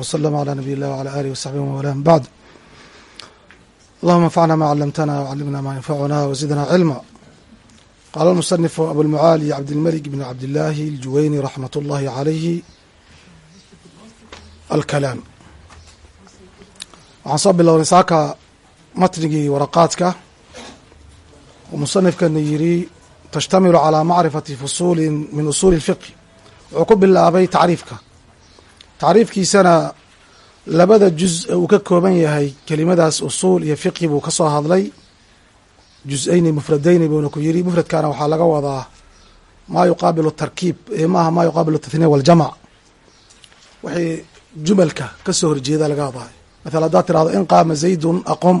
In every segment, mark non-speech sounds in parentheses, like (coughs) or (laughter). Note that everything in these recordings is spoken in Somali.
وسلم على نبي الله وعلى آله وصحبه ومن بعد اللهم انفعنا ما علمتنا وعلمنا ما ينفعنا وزدنا علما قال المصنف أبو المعالي عبد الملك بن عبد الله الجويني رحمة الله عليه الكلام waxaan soo bilownay saaka matnigii waraqaadka oo musanifkana yiri tashtamilu calaa macrifati fusuulin min usuuli اlfiqhi wuxuu ku bilaabay tacriifka tacriifkiisana labada juz uu ka kooban yahay kelimadaas usuul iyo fiqhi buu ka soo hadlay. Juz-ayni mufradayni buuna ku yiri. Mufradkana waxaa laga wadaa maa yuqaabilu tarkiib maaha maa yuqaabilu tathniya waljamac wixii jumalka ka soo horjeeda laga hadlayo maala haddaad tirahdo in qaama zaydun aqom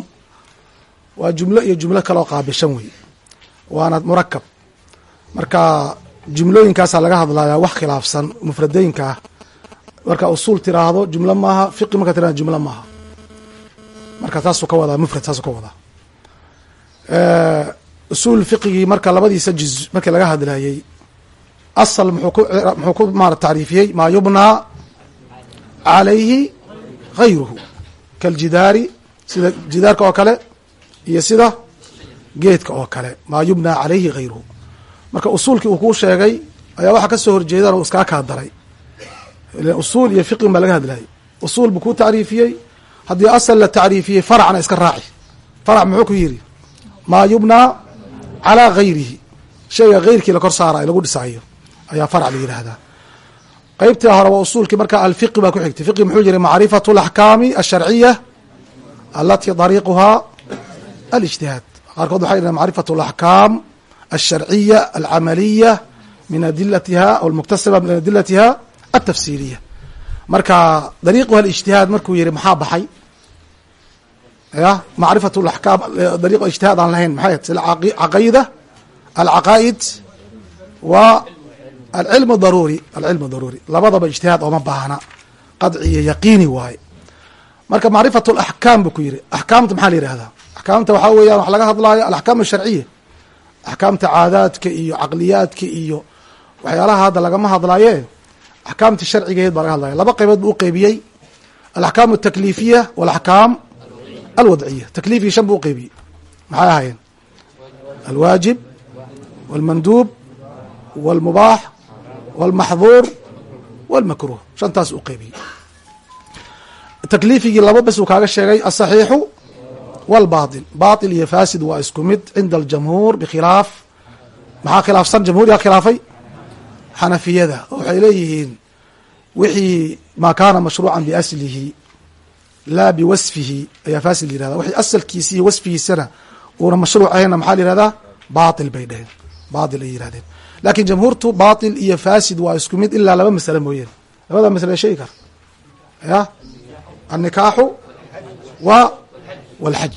waa jumlo iyo jumlo kaloo qaabilshan wey waana murakab marka jumlooyinkaasaa laga hadlayaa wax khilaafsan mufradooyinka ah marka usuul tiraahdo jumlo maaha fiqi marka tirahdo jumlo maaha. Marka taasuu ka wadaa mufrad saasuu ka wadaa. Usuul fiqigii marka labadiisa juz markii laga hadlayey asal muxuu ku muxuu ku maara tacriifiyey maa yubnaa calayhi gayruhu kaljidaari sida jidaarka oo kale iyo sida geedka oo kale maa yubnaa calayhi gayruhu marka usuulkii uu kuu sheegay ayaa waxaa ka soo horjeedan uu iskaa kaa daray usuul iyo fiqin baa laga hadlayay usuul buu kuu tacriifiyey. Haddii asal la tacriifiyey faracna iska raaci. Farac muxuu ku yidhi? Maa yubnaa calaa gayrihi shayga geyrkii la kor saara lagu dhisaayo. Ayaa farac la yidhaahdaa. Qeybtii hore waa usuulkii marka alfiqi baa ku xigtay. Fiqi muxuu yihi macrifatu alaxkaami alsharciya alatii dariiquhaa alijtihaad. Qaarkood waxay yidhahen macrifatu alaxkaam alsharciya alcamaliya min adilatiha aw almuktasaba min adilatiha altafsiiliya marka dariiquha alijtihaad markuu yihi maxaa baxay ya macrifatu alaxkaam dariiq ijtihaad aan lahayn maxay caqayda alcaqaa'id wa alcilmu daruuri alcilmu daruuri labadaba ijtihaad ooma baahna qadci iyo yaqiini waaye marka macrifatu alaxkaam buu ku yihi axkaamta maxaa la yihahdaa axkaamta waxaa weeyaan wax laga hadlaayo alaxkaam asharciya axkaamta caadaadka iyo caqliyaadka iyo waxyaalaha hadda lagama hadlaaye axkaamta sharcigeed baa laga hadlaya laba qaybood buu uqeybiyey alaxkaam altakliifiya walaxkaam alwadciya takliifii shan buu uqeybiyey maxay ahaayeen alwaajib walmanduub walmubaax walmaxduur walmakruh shantaas u qeybiyey takliifigii laba bes uu kaaga sheegay asaxiixu walbaatil baatil iyo faasid waa isku mid cinda aljamhuur bikhilaaf maxaa khilaafsan jamhuuriga khilaafay xanafiyada waxay leeyihiin wixii maa kaana mashruucan biaslihi laa biwasfihi ayaa faasid la yirahda wixii asalkiisi iyo wasfigiisana uuna mashruuc ahaynna maxaa la yihahdaa baatil bay dheheen baatil ay yirahdeen laakiin jamhuurtu baatil iyo faasid waa isku mid ilaa laba masale mooyeen. Labada masale sheegi kara. Ya? Annikaaxu wa walxaj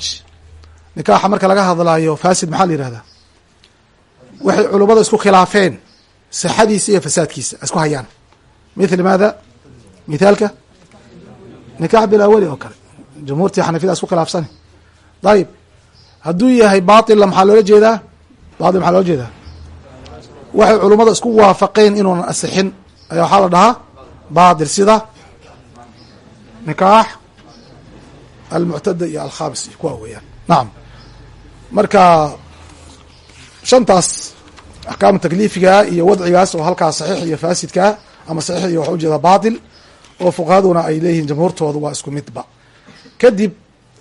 nikaaxa marka laga hadlaayo faasid maxaa la yihahdaa waxay culummada isku khilaafeen sixadiisa iyo fasaadkiisa isku hayaan mithli maada mithaalka nikaax bilawali oo kale jamhuurtii xanafiyada isku khilaafsani dayib hadduu yahay baatilla maxaa loola jeedaa baatil maxaa loola jeedaa waxay culummada isku waafaqeen inuunan asixin ayaa waxaa la dhahaa baatil sida nikaax almuctada iyo alkhamis iyo kuwa weeyaan nacam marka shantaas axkaam takliifigaa iyo wadcigaas oo halkaas saxiix iyo faasidkaa ama saxiix iyo waxa ujeeda baatil oo fuqahaduna ay leeyihiin jamhuurtooda waa isku midba. Kadib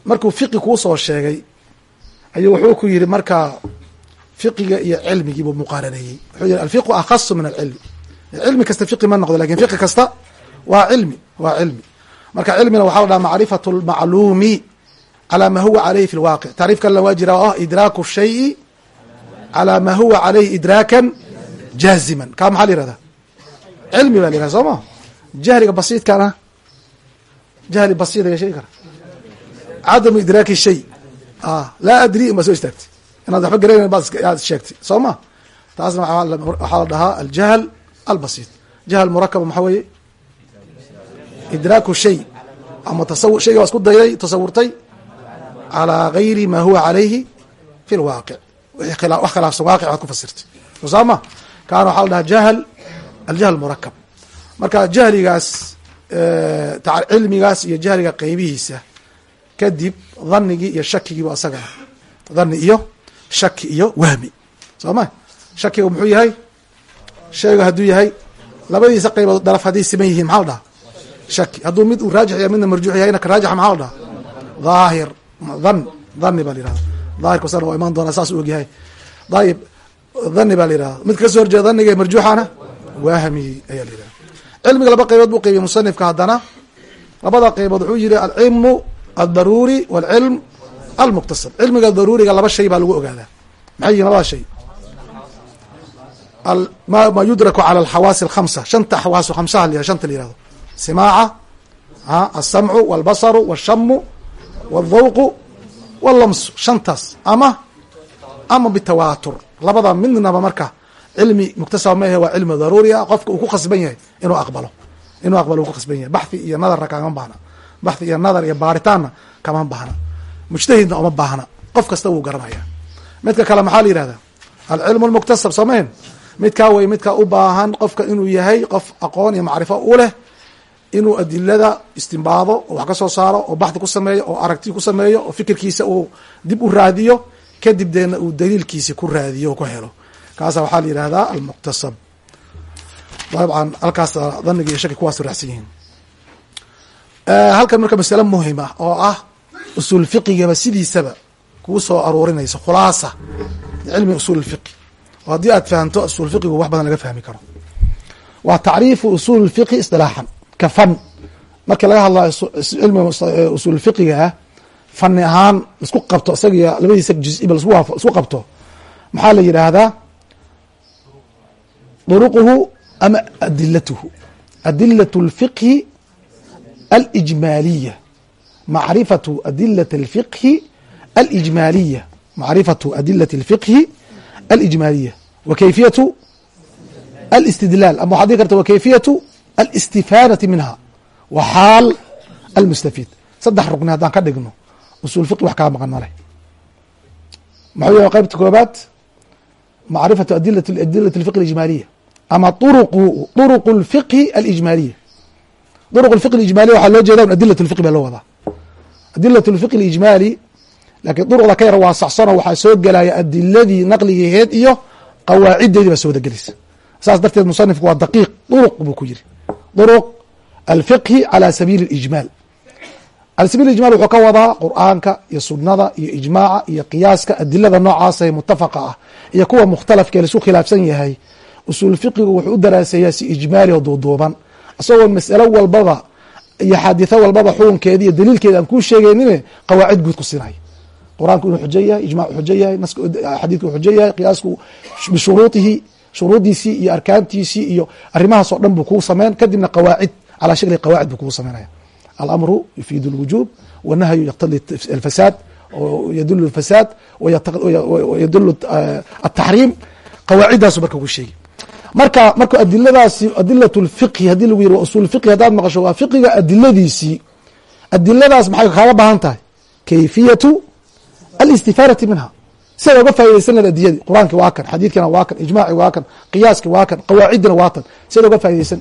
markuu fiqi kuu soo sheegay ayuu wuxuu ku yidhi marka fiqiga iyo cilmigii buu muqaaraneeyey. Wuxuu yihi alfiqu akhasu min alcilmi. Cilmi kasta fiqi ma noqdo laakiin fiqi kasta waa cilmi waa cilmi. Marka cilmina waxaa la dhaha macrifatu lmacluumi calaa ma huwa caleyhi fi lwaaqic tacriif kalena waa jira oo ah idraaku shayi calaa ma huwa caleyhi idraakan jaaziman. Kaa maxaa la yihahda cilmi baa la yihahda soo ma? Jahliga basiidkana jahli basiid ayaa sheegi kara. Cadamu idraaki shay. Laa adri in baa soo istaagtay inaad waxba garanayn baad sheegtay soo ma? Taasna waxaa la dhahaa aljahl albasiid. Jahl murakaba maxaa weeye? Idraaku shay. Ama tasawu shayga isku dayday tasawurtay calaa gayri ma huwa calayhi fi lwaaqic wax khilaafsan waaqic aad ku fasirtay. Soo saama kaana waxaa la jahl aljahl murakab marka jahligaas cilmigaas iyo jahliga qeybihiisa kadib dhanigii iyo shakigiibu asagana dhani iyo shaki iyo wahmi soo ma shakiga muxuu yahay shayga hadduu yahay labadiisa qaybood daraf hadday siman yihiin maxaa la dhaha shaki hadduu mid uu raajix yahay midna marjuux yahayna ka raajixa maxaa la dhaha dhaahir dhan dhani baa la yihahda daahirka sana waa imaan doonaa saas u ogyahay dayib dhani baa la yihahda midka ka soo horjeeda dhaniga marjuuxana wahmi ayaa la yihahda cilmiga laba qaybood buu qeybiyey musanifka haddana. Labada qaybood wuxuu yihi alcilmu aldaruuri walcilm almuktasab cilmiga daruuriga laba shay baa lagu ogaadaa. Maxay yihiin labada shay? Ma yudraku cala alxawaasi alkhamsa shanta xawaasu khamsaha la shanta la yihahdo simaaca alsamcu walbasaru walshamu waldawqu wallamsu. Shantaas. Ama ama bitawaatur labada midnaba marka cilmi muktasaba ma ahe waa cilmi daruuri qofka uu ku khasban yahay inuu aqbalo inuu aqbalo uu ku khasban yahay baxhi iyo nadarna kama baahna baxhi iyo nadar iyo baaritaanna kama baahna mujtahidna uma baahna qof kasta wuu garanaya midka kale maxaa la yihahda alcilmu lmuktasab samayn midkaa wey midka u baahan qofka inuu yahay qof aqoon iyo macrifo u leh inuu adilada istimbaado oo wax ka soo saaro oo baxdi ku sameeyo oo aragti ku sameeyo oo fikirkiisa uu dib u raadiyo kadib deena uu daliilkiisi ku raadiyo o ku helo kaasa waxaa la yihahdaa almuktasab dabcan halkaas dhaniga iyo shaki kuwaas raacsan yihiin. Halkan marka masale muhiim ah oo ah usuul fiqigaba sidiisaba kuu soo aruurinayso khulaasa cilmi usuul fiqi. Oo haddii aad fahamto usuul fiqigu wax badan laga fahmi karo. Waa tacriifu usuul fiqi isdilaaxan ka fan. Markii laga hadlayo cilmiga usuul fiqiga ah fani ahaan isku qabto isagiyo labadiisa juziba isku qabto maxaa la yidhaahdaa duruquhu ama adilatuhu adilat اlfiqhi alijmaaliya macrifatu adilat اlfiqhi alijmaaliya macrifatu adilat اlfiqhi alijmaaliya wa kayfiyatu alistidlaal ama waxad dii karta wa kayfiyatu alistifaadati minha wa xaal almustafiid saddex rugni haddaan ka dhigno usul fiqi wax kaa maqan maleh maxuu yahay qaybta koobaad macrifatu adilat adilat alfiqhi alijmaaliya ama uruqu lfiqhi alijmaaliya duruq lfiqhi alijmaaliya waxaa loo jeeda adilat lfiqhi baa loo wadaa. Adilat lfiqhi alijmaali laakiin duruqda ka yar waasacsanoo waxaa soo gelaya adiladii naqligeheed iyo qawaaciddeedii baa soo wadagelaysa saas darteed musanifku waa daqiiq duruq buu ku yiri. Duruq alfiqhi calى sabiili اlijmaal ala sabil ijmal wuxuu ka wadaa qur'aanka iyo sunada iyo ijmaaca iyo qiyaaska adilada noocaasa mutafaqa ah iyo kuwa mukhtalafkee laisu khilaafsan yahay usuul fiqigu wuxuu u daraaseeyaa si ijmaali oo duuduuban. Isagoo mas'alo walbaba iyo xaaditho walbaba xukunkeeda iyo daliilkeeda aan kuu sheegeynine qawaacid guud ku sinay. Qur'aanku inuu xujo yahay ijmac xujo yahay xadiidku xujo yahay qiyaasku bishuruudihi shuruudiisii iyo arkaantiisii iyo arrimahaas dhan buu kuu sameyn kadibna qawaacid calaa shakli qawaacid buu kugu sameynaya. Alamru yufiidu اlwujuub wanahyu yaqtadi alfasaad yadulu اfasaad wayadulu eh, ataxriim qawaaciddaasu marka ugu sheegi marka marka adiladaasi adilat اlfiqhi haddii lagu yiri fiqhi haddaad maqasho waa fiqiga adiladiisii adiladaas maxay kaaga baahan tahay? Kayfiyatu alistifaadati minha. Siada oga faa'idaysan lahed adiyadii qur'aanki waa kan xadiidkina waa kan ijmaaci waa kan qiyaaski waa kan qawaaciddina waa tan. Siada oga faa'idaysan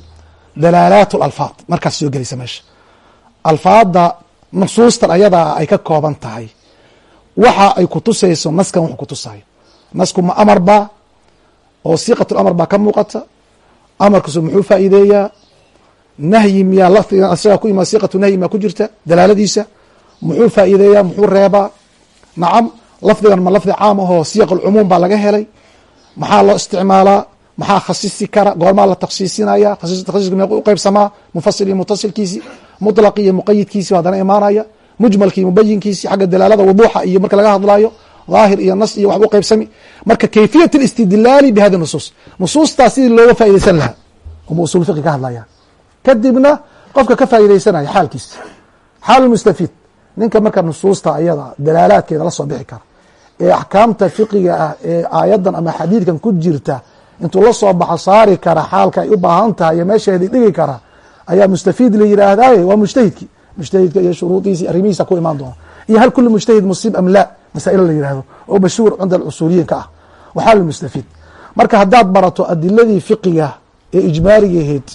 dalaalaat اlalfaad markaas soo gelaysa meesha. Alfaada nusuustan ayadaa ay ka kooban tahay. Waxa ay kutusayso naskan wuxuu kutusayo nasku ma amar baa oo siiqatu lamar baa ka muuqata amarkiisu muxuu faa'iideeyaa? Nahyi miyaa lafdigan asaga ku imaa siiqatu nahyi maa ku jirta? Dalaaladiisa muxuu faa'iideeyaa? Muxuu reebaa? Nacam lafdigan ma lafdi caam ahoo siiq alcumuum baa laga helay. Maxaa loo isticmaalaa? Maxaa khasisi kara? Goormaa la taksiisinaya taksiiska meequ u qeybsamaa mufasil iyo mutasilkiisi muطlaq iyo muqayidkiisi haddana imaanaya. Mujmalki mubayinkiisi xagga dalaalada wuduuxa iyo marka laga hadlayo dhaahir iyo nas iyo waxba u qeybsami marka kayfiyat اlistidlaali bihadi nusuus. Nusuustaa sidii looga faa'idaysan lahaa. Uma usul fiqi ka hadlaya kadibna qofka ka faa'idaysanaya xaalkiisa xaal mustafiid. Ninka marka nusuusta ayada dalaalaadkeeda la soo bixi kara. Ee axkaamta fiqiga ah ee aayadan ama xadiidkan ku jirta intuu la soo baxo saari kara xaalka ay u baahan tahay iyo meesheedi dhigi kara ayaa mustafiid la yidhaahdaye waa mujtahidki mujtahidka iyo shuruudiisi arrimihiisa ku imaan doona iyo hal kuli mujtahid musiib am la masaa'il la yihahdo oo mashhuur cinda alcusuuliyiinka ah. Waxaa lmustafiid marka haddaad barato adiladii fiqiga ee ijmaaligaheed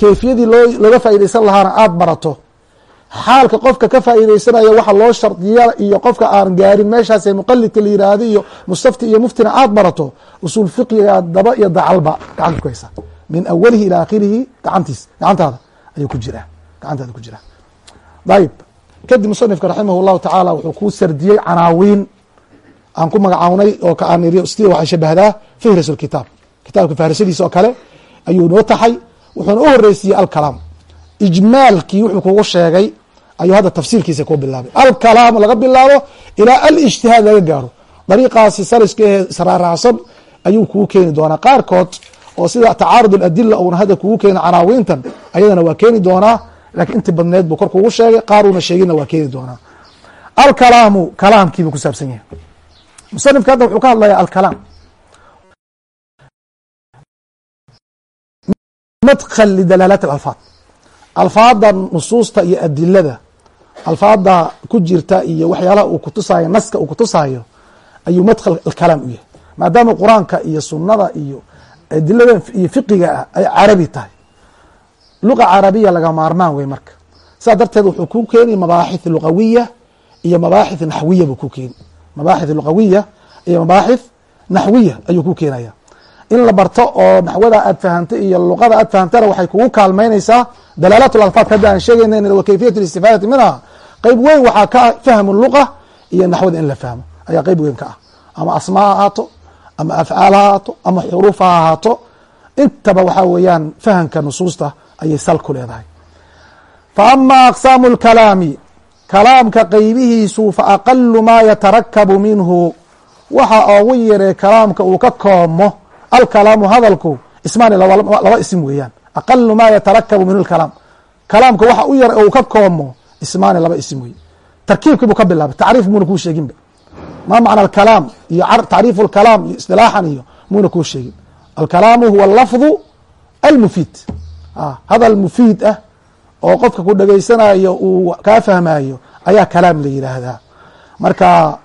kayfiyadii loo looga faaideysan lahaana aada barato xaalka qofka ka faa'iideysanaya waxa loo shardiya iyo qofka aan gaarin meeshaas muqalidka la yiraahdo iyo mustafti iyo muftina aada barato usuul fiqiga daba iyo dacalba gacanta ku haysa. Min awalihi ilaa akhirihi gacantiis gacantaada ayuu ku jiraa gacantaada ku jiraa. Ayib kadib musanifka raximah llahu tacaala wuxuu ku sardiyey canaawiin aan ku magacawnay oo waxay shabahdaa fihris lkitaab kitaabka fahrishadiisa oo kale ayuu noo taxay wuxuuna u horeysiiyey alkalaam. Ijmaalkii wuxuu kugu sheegay ayuu hadda tafsiirkiisa ku bilaabay. Alkalaam laga bilaabo ilaa alijtihaad laga gaaro. Dariiqaasi saliska ee israaraacsan ayuu kugu keeni doonaa. Qaarkood oo sida tacaarud aladila uuna hadda kugu keeni canaawiintan ayadana waa keeni doonaa lakiin inti badneed buu kor kugu sheegay qaaruuna sheegina waa keeni doonaa alkalaamu kalaamkiibuu ku saabsan yahay. Musanifka hadda wuxuu ka hadlaya alkalaam. Madkl lidalaalaat alfaad alfaada nusuusta iyo adilada alfaada ku jirta iyo waxyaalaha uu kutusaayo naska uu kutusaayo ayuu madkl alkalaam u yahay. Maadaama qur'aanka iyo sunada iyo adilada iyo fiqiga ah ay carabi tahay luqa carabiya laga maarmaan wey marka. Sidaa darteed wuxuu ku keeni mabaaxith luqawiya iyo mabaaxith naxwiya buu ku keeni mabaaxith luqawiya iyo mabaaxith naxwiya ayuu ku keenaya in la barto oo naxwada aad fahamtay iyo luqada aad fahamtana waxay kugu kaalmaynaysaa dalaalat alfaad hadda aan sheegayna wa kayfiyat istifaadati minha. Qeyb weyn waxaa ka fahmu luqa iyo naxwada in la fahmo. Ayaa qeyb weyn ka ah. Ama asmaa ha ahaato ama afcaal ha ahaato ama xuruuf ha ahaato. Intaba waxaa weeyaan fahamka nusuusta ayay sal ku leedahay. Fa ama aqsaamu lkalaami kalaamka qeybihiisu fa aqalu maa yatarakabu minhu waxa ogu yaree kalaamka uu ka koomo alkalaamu hadalku ismaani laba isim weeyaan. Aqalu maa yatarakabu minhu kalaam kalaamka waxa u yar uu ka koomo ismaani laba isim wey tarkiibkii buu ka bilaabay tacriif muuna kuu sheeginba. Ma macna alkalaam iyo tacriifu lkalaam iyo istilaaxan iyo muuna kuu sheegin. Alkalaamu huwa lafdu almufiid hadal mufiid ah oo qofka ku dhegaysanayo uu kaa fahmayo ayaa kalaam la yidhaahdaa marka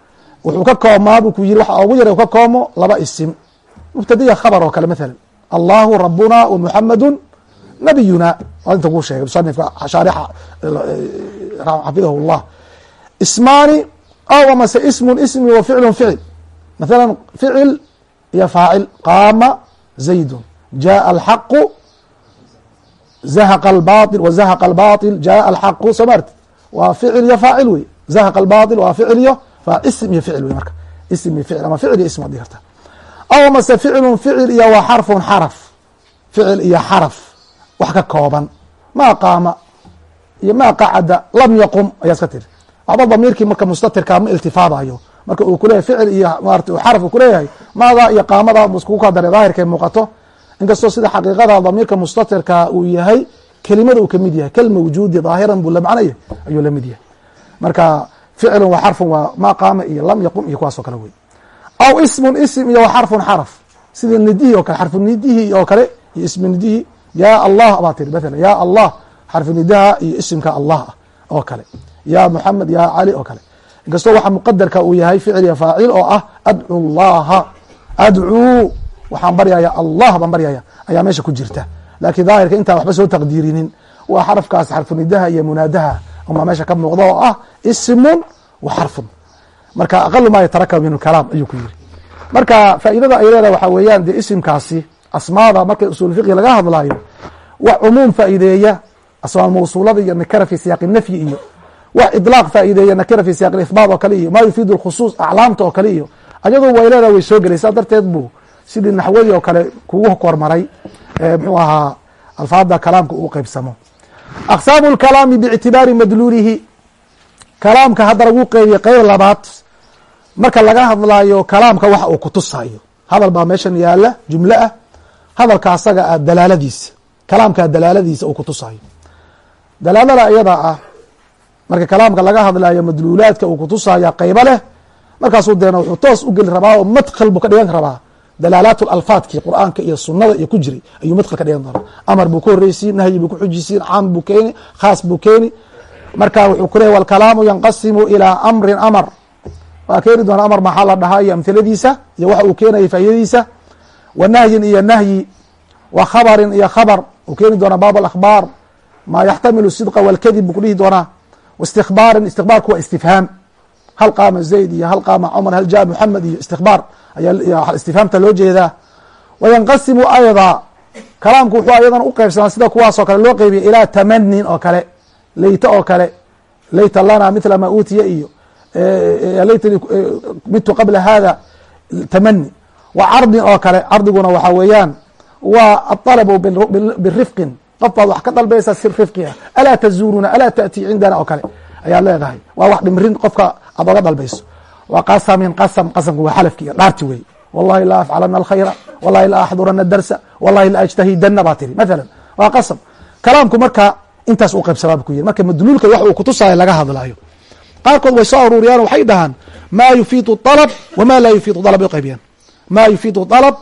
wuxuu ka koomaa buu ku yiri waxa ugu yar ka koomo laba isim. Mubtadiya khabar oo kale mathalan. Allahu rabuna wa nabiyuna. Waa inta kuu sheegay musanifka shaarixa xafidahu llah ismaani aw amase ismun ismi wa ficlun ficil mathalan ficil iyo faacil qaama zaydun. Jaءa alxaqu zahaqa albaطil wa zahaqa albaطil jaءa alxaqu soo maarti waa ficil iyo faacil wey zahaqa albaطil waa ficil iyo ism iyo ficil wey marka ism iyo ficil ama ficil iyo ism waad dhigi karta aw mase ficilun ficil iyo wa xarfun xaraf ficil iyo xaraf wax ka kooban maa qaama iyo maa qacada lam yaqum ayaa iska tiri waxba damiirkii marka mustatirkaa ma iltifaadayo marka uu kuleyahay ficil iyo maarata xaraf uu kuleeyahay maadaa iyo qaamadaa bu iskugu kaa daray daahirkay muuqato inkastoo sida xaqiiqada damiirka mustatirka uu yahay kelimada uu ka mid yahay. Kalmawjuudi daahiran buu la macnaya ayuu la mid yahay. Marka ficilun wa xarfun waa maa qaama iyo lam yaqum iyo kuwaas oo kale wey aw ismun ism iyo xarfun xaraf. Sida nidihii o kale xarfu nidihii oo kale iyo ismi nidihii ya allah baa tiri mathala ya allah xarfu nidaha iyo isimka allah ah oo kale. Ya muxamed ya cali oo kale. Inkastoo waxa muqadarka uu yahay ficil iyo faacil oo ah adcu llaha adcuu waxaan baryaya allah baan baryaya ayaa meesha ku jirta. Laakiin daahirka intaan waxba soo taqdiirinin waa xarafkaas xarfu nidaha iyo munaadaha. Umaa meesha ka muuqda oo ah ismun wa xarfun. Marka aqalu maa yatarakab min kalaam ayuu ku yiri marka faa'iidada ay leedahay waxaa weeyaan dee isimkaasi asmaada marka usul fiqi laga hadlaayo wax cumuum faa'iideeya asmaa mawsuulada iyo nakara fi siyaaqi nafyi iyo wax idlaaq faa'iideeya nakara fi siyaq ithbaat oo kale iyo maa yufiidu lkhusuus aclaamta oo kale iyo ayadu way leedahay way soo gelaysaa darteed buu sidii naxwadii oo kale kugu kormaray mxuu ahaa alfaada kalaamka uu qeybsamo aqsaamu lkalaami biictibaari madluulihi. Kalaamka hadda lagu qeybiye qeyb labaad. Marka laga hadlaayo kalaamka waxa uu kutusayo hadal baa meeshan yaalla jumlo ah. Hadalka asaga ah dalaaladiisa. Kalaamka dalaaladiisa uu kutusayo dalaalada iyada ah marka kalaamka laga hadlayo madluulaadka uu kutusaya qeybo leh markaasuu deena wuxuu toos u geli rabaa oo madkl buu ka dhigan rabaa dalaalaat alfaadkii qur'aanka iyo sunada iyo ku jiray ayuu madkl ka dhigan doonaa. Amar buu ka horeysiin nahyi buu ku xujisiin caam buu keeni khaas buu keeni. Marka wuxuu ku leeyay walkalaamu yanqasimu ilaa amrin amar. Waa keeni doona amar maxaa la dhahaa iyo amhiladiisa iyo waxa uu keenaya faa'idadiisa. Wa nahyin iyo nahyi wa khabarin iyo khabar uu keeni doonaa baab alakhbaar. Maa yaxtamilu sidqa walkadib buu ku dhihi doonaa. Waistikbaarin istikbaarku waa istifhaam. Hal qaama zayd iyo hal qaama cumar hal jaa muxamed iyo istikbaar istifhaamta loo jeedaa. Wayanqasimu ayda kalaamku wuxuu ayadana u qeybsamaa sida kuwaasoo kale loo qeybiya ilaa tamanin oo kale. Leyta oo kale. Layta lana mila ma uutiya iyo laytani midtu qabla hada tamani wa cardin oo kale cardiguna waxaa weeyaan waa aطalabu birifqin. Qof baad wax ka dalbaysa si rifqi ah. Alaa tazuuruna alaa taأtii cindana oo kale. Ayaad leedahay. Waa wax dhimrin qofka aad oga dalbayso wa qasamin qasam qasamku waa xalafki iyo dhaarti wey. Wallahi la afcalana alkhayra wallahi la axdurana darsa wallahi la ajtahidana baa tiri. Mathalan waa qasam. Kalaamku marka intaas u qaybsamaa ku yiri marka madluulka wax uu kutusaayo laga hadlaayo. Qaarkood way soo aruuriyaan waxay dhahaan ma yufiidu dalab wama laa yufiidu dalab bay qaybiyaan. Ma yufiidu dalab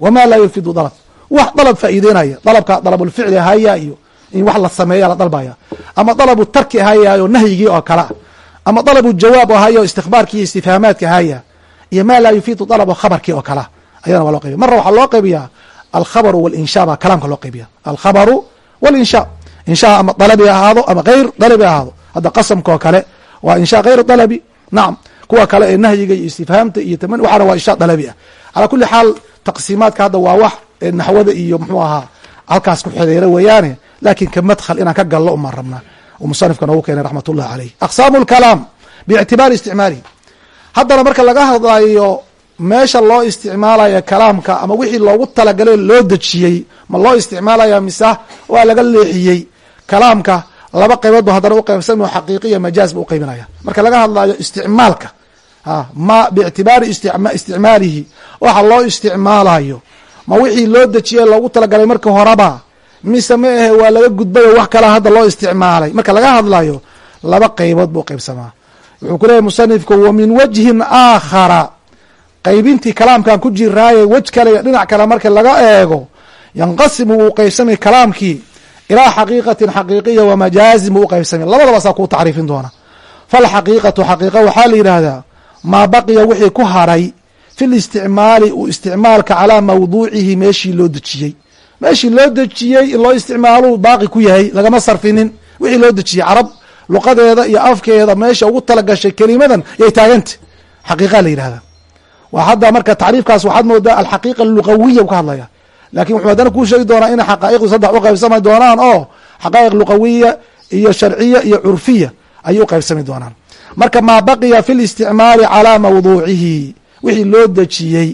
wama laa yufiidu dalab wax dalab faa'iideynaya dalabka dalabulficli ahaya iyo in wax la sameeya la dalbaya ama dalabu tarki ahayaayo nahyigii oo kale ama dalabu jawaab ahaya o istikbaarkii iyo istifhaamaadka ahaya iyo ma laa yufiidu dalab khabarkii oo kalea ayadana waa loo qaybiya marna waxaa loo qaybiyaa alkhabaru walinsha baa kalaamka loo qaybiya alkhabaru walinsha insha ama dalabi ahaado ama geyr dalabi ahaado. Hadda qasamka oo kale waa insha geyr dalabi nacam kuwa kale ee nahyiga iyo istifhaamta iyo tmani waxaana waa insha dalabi ah. Calaa kuli xaal taqsiimaadka hadda waa wax naxwada iyo muxuu ahaa halkaas ku xideyra weeyaane. Lakin ka madkhal inaan ka gallo umaan rabnaa musanifka noogu keenay raxmat ullahi aleyh aqsaamu lkalaam biictibaari isticmaalihi haddana marka laga hadlayo meesha loo isticmaalayo kalaamka ama wixii loogu talagalay loo dejiyey ma loo isticmaalaya mise waa laga leexiyey kalaamka laba qaybood bu haddana uqaybsami xaqiiqiya majaaz bu uqaybinaya marka laga hadlayo isticmaalka ma biictibaari isticmaalihi waxa loo isticmaalayo ma wixii loo dejiyey loogu talagalay marka horeba mise ma ahe waa laga gudbayo wax kala hadda loo isticmaalay. Marka laga hadlayo laba qaybood buu qaybsamaa. Wuxuu ku leeyahy musanifku wa min wajhin aakhara. Qaybintii kalaamkan ku jiraaye wej kale iyo dhinac kale marka laga eego yanqasimu wuu qaybsamay kalaamkii. Ilaa xaqiiqatin xaqiiqiya wa majaazin buu uqaybsamay labadabaasaa kuu tacriifin doona. Falxaqiiqatu xaqiiqa waxaa la yidhaahdaa maa baqiya wixii ku haray fi listicmaali uu isticmaalka calaa mawduucihi meeshii loo dejiyey meeshii loo dejiyey in loo isticmaaluu baaqi ku yahay lagama sarfinin. Wixii loo dejiyey carab luqadeeda iyo afkeeda meesha ugu talagashay kelimadan yay taaganta xaqiiqa la yidhahdaa waa hadda marka tacriifkaas waxaad moodaa alxaqiiqa luqawiya u ka hadlaya. Lakin wuxuu haddana kuu sheegi doonaa inay xaqaa'iqdu saddex u qaybsami doonaan oo xaqaa'iq luqawiya iyo sharciya iyo curfiya ayay u qaybsami doonaan. Marka maa baqiya fi listicmaali calaa mawduucihi. Wixii loo dejiyey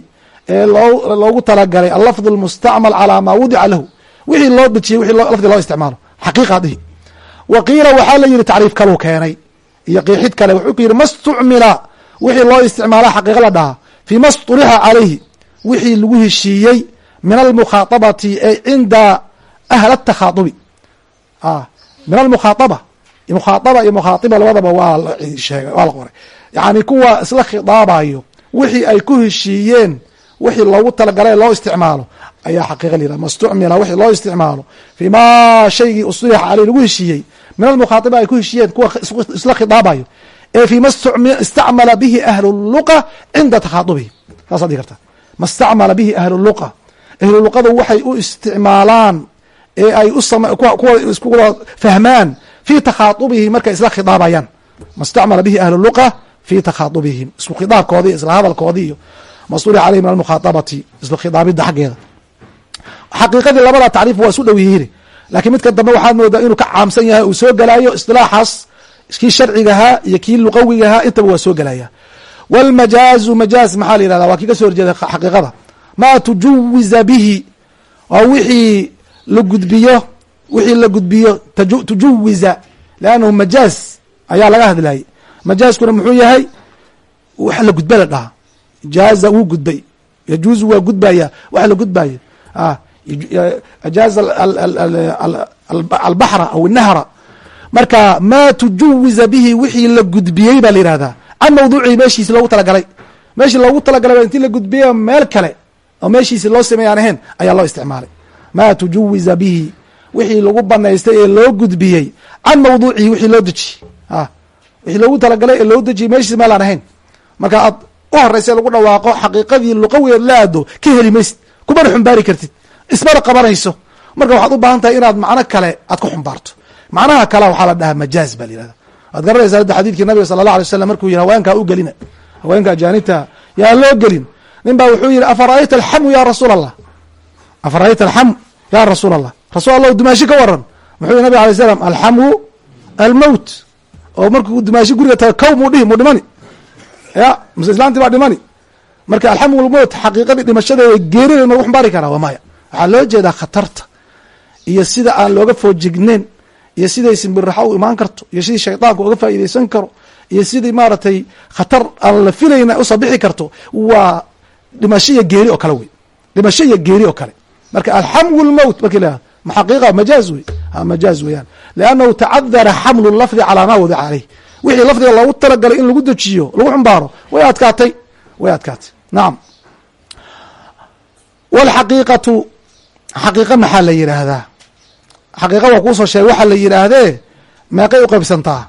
ee loo loogu talagalay allafd mustacmal calaa maa wudica lahu. Wixii loo dejiyey wii lafdi loo isticmaalo. Xaqiiqaa dhihi. Wa qiila waxaa la yihi tacriif kalu keenay. Iyo qiixid kale wuxuu ku yidhi ma stucmila wixii loo isticmaala xaqiiqa la dhahaa fiima sturixa calayhi. Wixii lagu heshiiyey min almukhaaabati ay cinda ahli takhaadubi ah, min almukhaaaba mukhaaba iyo mukhaaiba labadaba waa sheeg waa la qoray. Yani kuwa isla khidaabayo wixii ay ku heshiiyeen wixii loogu talagalay loo isticmaalo ayaa xaqiiqa la yiraha mastucmila wixii loo isticmaalo fii shaygii ustulixa caleyh lagu heshiiyey min almukhaatiba ay ku heshiiyeen kuwa isla khidaabayo ee fii istacmala bihi ahlu luqa cinda takhaadubihi saasaad dhigi karta. Ma istacmala bihi ahlu luqa. Ahluluqadu waxay u isticmaalaan ee ay kuwa iskuwa fahmaan fii takhaadubihim markay isla khidaabayaan ma istacmala bihi ahlu luqa fii takhaadubihim isku khidaabkoodii isla hadalkoodii iyo masuli caleyhi min almukhaaطabati isla khidaabida xaggeeda. Xaqiiqadii labada tacriif waa isu dhow yihiin lakiin midka dambe waxaad moodaa inuu ka caamsan yahay uu soo gelaayo isilaaxaas kii sharcigahaa iyo kii luqawigahaa intaba waa soo gelaya wاlmajaazu majaaz maxaa la yihahda waa kii ka soo horjeeda xaqiiqada. Maa tujuwiza bihi. Waa wixii la gudbiyo wixii la gudbiyo tujuwiza lannahu majaaz ayaa laga hadlayay majaazkuna muxuu yahay wax la gudba la dhahaa jaaza wuu gudbay yajuuzu waa gudbaya wax la gudbayo jaaza albaxra aw nahra marka ma tujuwiza bihi wixii la gudbiyey baa la yihahdaa can mawduucihi meeshiisi loogu talagalay meeshii loogu talagalay intii la gudbiyey meel kale oo meeshiisi loo samey aan ahayn ayaa loo isticmaalay ma tujuwiza bihi wixii lagu banaystay ee loo gudbiyey can mawduucihi wixii loo dejiyey wixii loogu talagalay ee loo dejiyey meeshiisi meel aan ahayn marka u horeysa lagu dhawaaqo xaqiiqadii luqawigeed la aado ka heli maysid. Kumana xumbaari kartid. Ismana qabanayso. Marka waxaad u baahan tahay inaad macno kale aad ku xumbaarto. Macnaha kale waxaa la dhahaa majaaz baa la yihahda waad garanaysaa hadda xadiidkii nabiga sala allah alay slam markuu yihi haweenkaa u gelina haweenka ajaanibta yaa loo gelin. Nin baa wuxuu yihi afara'ayta alxamu ya rasuul allah afara'ayta alxamu ya rasuul allah rasuul allah dumaashi ka waran muxuu yihi nabig alay slam alxamu almowt oo markuu dumaashi guriga taga kow muu dhihi muu dhimani ya muse islaantii baa dhimani. Marka alxamu lmowt xaqiiqadii dhimashadeeda geerina nagu xumbaari karaa waa maya waxaa loo jeedaa khatarta. Iyo sida aan looga foojigneyn iyo siday simbiraxo u imaan karto iyo sidii shaydaanku uga faa'iideysan karo iyo sidii maaragtay khatar aan la filayna u soo bixi karto waa dhimasho iyo geeri oo kale wey. Dhimasho iyo geeri oo kale. Marka alxamwu lmowt markii la ma xaqiiqa majaaz wey. Majaaz weeyaan. Liannahu tacadara xamlu lafdi calaa maa wadica caleyh wixii lafdiga loogu talagalay in lagu dejiyo lagu xumbaaro way adkaatay way adkaatay. Nacam walxaqiiqatu xaqiiqa maxaa la yidhaahdaa xaqiiqa waa kuusoo sheegay waxaa la yidhaahdee meeqay u qaybsantaa.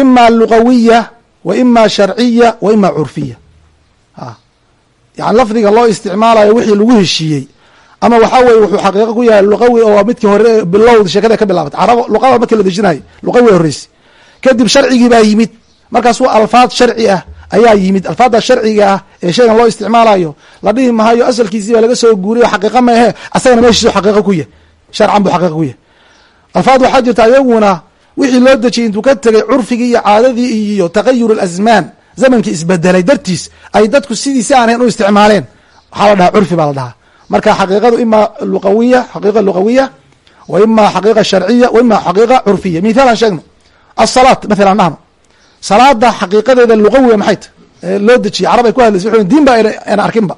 Ima lugawiya wa ima sharciya wa ima curfiya yani lafdiga loo isticmaalayo wixii lagu heshiiyey ama waxaa weye wuxuu xaqiiqo ku yahay luqawi oo midkii hore bilowd sheekada ka bilaabatay luqada markii la dejinayo luqawi horreysay kadib sharcigii baa yimid. Markaas waa alfaad sharci ah ayaa yimid. Alfaadda sharciga ah ee shaygan loo isticmaalayo la dhihi mahayo asalkiisii baa laga soo guuriyo xaqiiqa maehe asagana meeshiisu xaqiiqa ku yahy sharcan buu xaqiiqa ku yahy alfaad waxaa jirta ayaguna wixii loo dejiyey intuu ka tegay curfigii iyo caadadii iyo tagayur alasmaan zamankii isbedelay. Dartiis ay dadku sidiisi aanhayn u isticmaaleen. Waxaa la dhahaa curfi baa la dhahaa. Marka xaqiiqadu ima luqawiya xaqiiqa luqawiya wa ima xaqiiqa sharciya wa ima xaqiiqa curfiya mithaal aan sheegno asalaat mathalan dhahno salaada xaqiiqadeeda luqawiga maxay ta loo dejiyey carab ay ku hadlaysa wuxu diin ba ayna arkinba.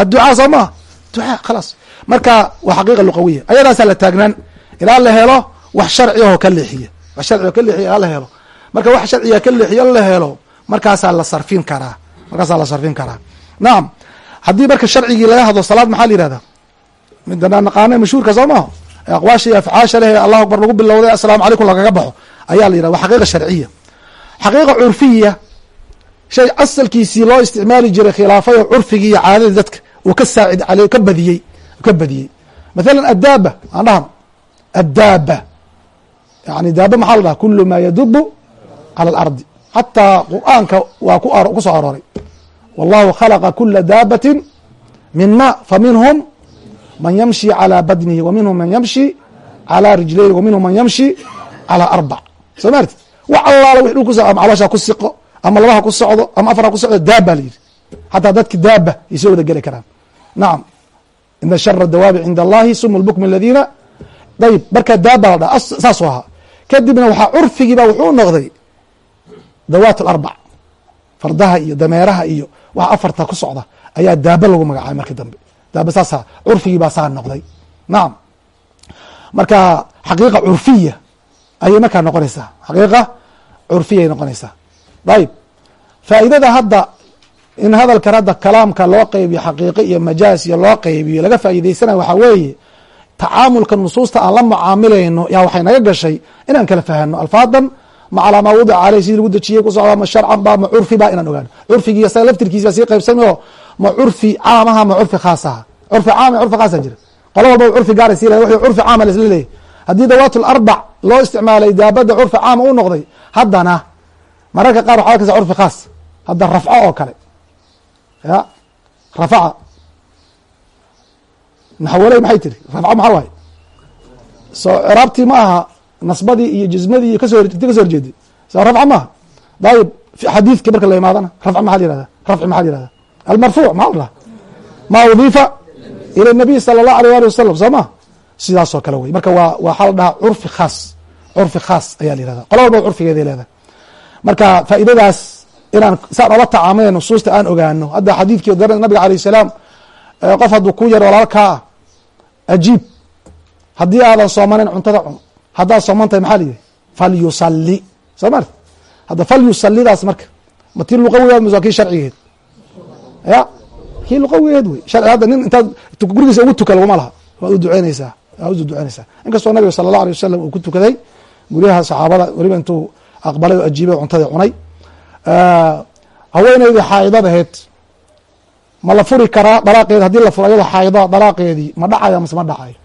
Adducaa soo maha ducaa khalaas marka waa xaqiiqa luqawiya ayadaasaa la taagnaan ilaa la helo wax sharci ahoo ka leexiya. Wax sharci oo ka leexiya ilaa la helo. Marka wax sharciga ka leexiya la helo markaasaa la sarfin karaa. Markaasaa la sarfin karaa. Nacam haddii marka sharcigii laga hadlo salaad maxaa la yihahdaa midana naqaana mashhuurka soo maha aqwaasha afcaasha leh allahu akbar lagu bilowday assalaamu calaykum lagaga baxo ayaa la yihahda wa xaqiiqa sharciya xaqiiqa curfiya shay asalkiisii loo isticmaali jiray khilaafayo curfigii iyo caadadii dadka uu ka saacid aley ka badiyey ka badiyey mathalan addaaba aan dhahno addaaba yani daaba maxaa la dhaha kulu ma yadubu cala alardi xataa qur'aanka waa ku soo arooray wallahu khalaqa kula daabatin min ma faminhum man yamshi calى badnihi wa minhum man yamshi calى rijlayhi wa minhum man yamshi calى arbac soo maarti wax allaala wix dhul ku ama caloosha ku siqo ama labaha ku socdo ama afara ku socdo daaba la yidhi. Xataa dadki daaba ay soo wada geli karaan. Nacam ina shara dawaabi cinda allahi sumu lbukmi aladiina dayib marka daaba la dhaha saasuu ahaa kadibna waxaa curfigii ba wuxuu noqday dawaat alarbac. Fardaha iyo dameeraha iyo waxa afarta ku socda ayaa daaba lagu magacaabay markii dambe. Daaba saasa curfigii baa saa noqday. Nacam marka xaqiiqa curfiya ayay markaa noqonaysaa. Xaqiiqa curfiyay noqonaysaa. Dayib. Faa'idada hadda in hadalkan hadda kalaamka loo qeybiyo xaqiiqo iyo majaas iyo loo qeybiyo laga faa'iideysanayo waxaa weeye tacaamulka nusuusta aan la mucaamilayno yaa waxay naga gashay inaan kala fahano alfaadan ma calaa maa wudica sidii lagu dejiyey ku socda ma sharcan ma curfi inaan ogaano. Curfigii isaga laftirkiisa sii qaybsami ma curfi caamaha ma curfi khaasaha. Curfi caam curfi khaasa jira. Qolo walba curfi gaara sii wixii curfi caama laisla leeyahy haddii dawaat larbac loo isticmaalay daabada curfi caama u noqday haddana mararka qaar waxa arkaysa curfi khaas. Hadda rafco oo kale. Ya rafaca naxwaley maxay tiri rafco maxaa waaye soo ciraabtii ma aha nasbadii iyo jismadii iyo kaso ti kaso horjeeday soo rafca maaha dayib xadiidka marka la imaadana rafc maxaa la yihahda rafci maxaa la yihahda almarfuuc maxaa la. Dhaha ma udiifa ila nabiy sala allahu alيyh ali wasalam soo ma sidaasoo kale wey. Marka waa waxaa la dhahaa curfi khaas curfi khaas ayaa la yihahda qola walba curfigeeday leedahay. Marka faa'iidadaas inaan saan ola tacaamulay nusuusta aan ogaano hadda xadiidkii dar nabiga alayh salaam qof hadduu ku yar walaalkaa ah ajiib. Haddii aadan soomanayn cuntada cun haddaad sooman tahay maxaa la yihi falyusali soo marta hadda falyusalidaas marka ma tii luqawigeed mise waa kii sharcigeed. Ya kii luqawigeed wey. Sharci hadda nin intaad gurigiisa ugu tuka laguma laha waad u duceyneysaa waad u duceyneysaa inkastoo nabiga sala allah alay wasalam uu ku tukaday guryaha saxaabada weliba intuu aqbalay oo ajiibay cuntadii cunay haweeneydii xaaidad aheyd ma la furi karaa dalaaqeedi haddii la furo iyadoo xaaydo dalaaqeedii ma dhacayo mase ma dhacayo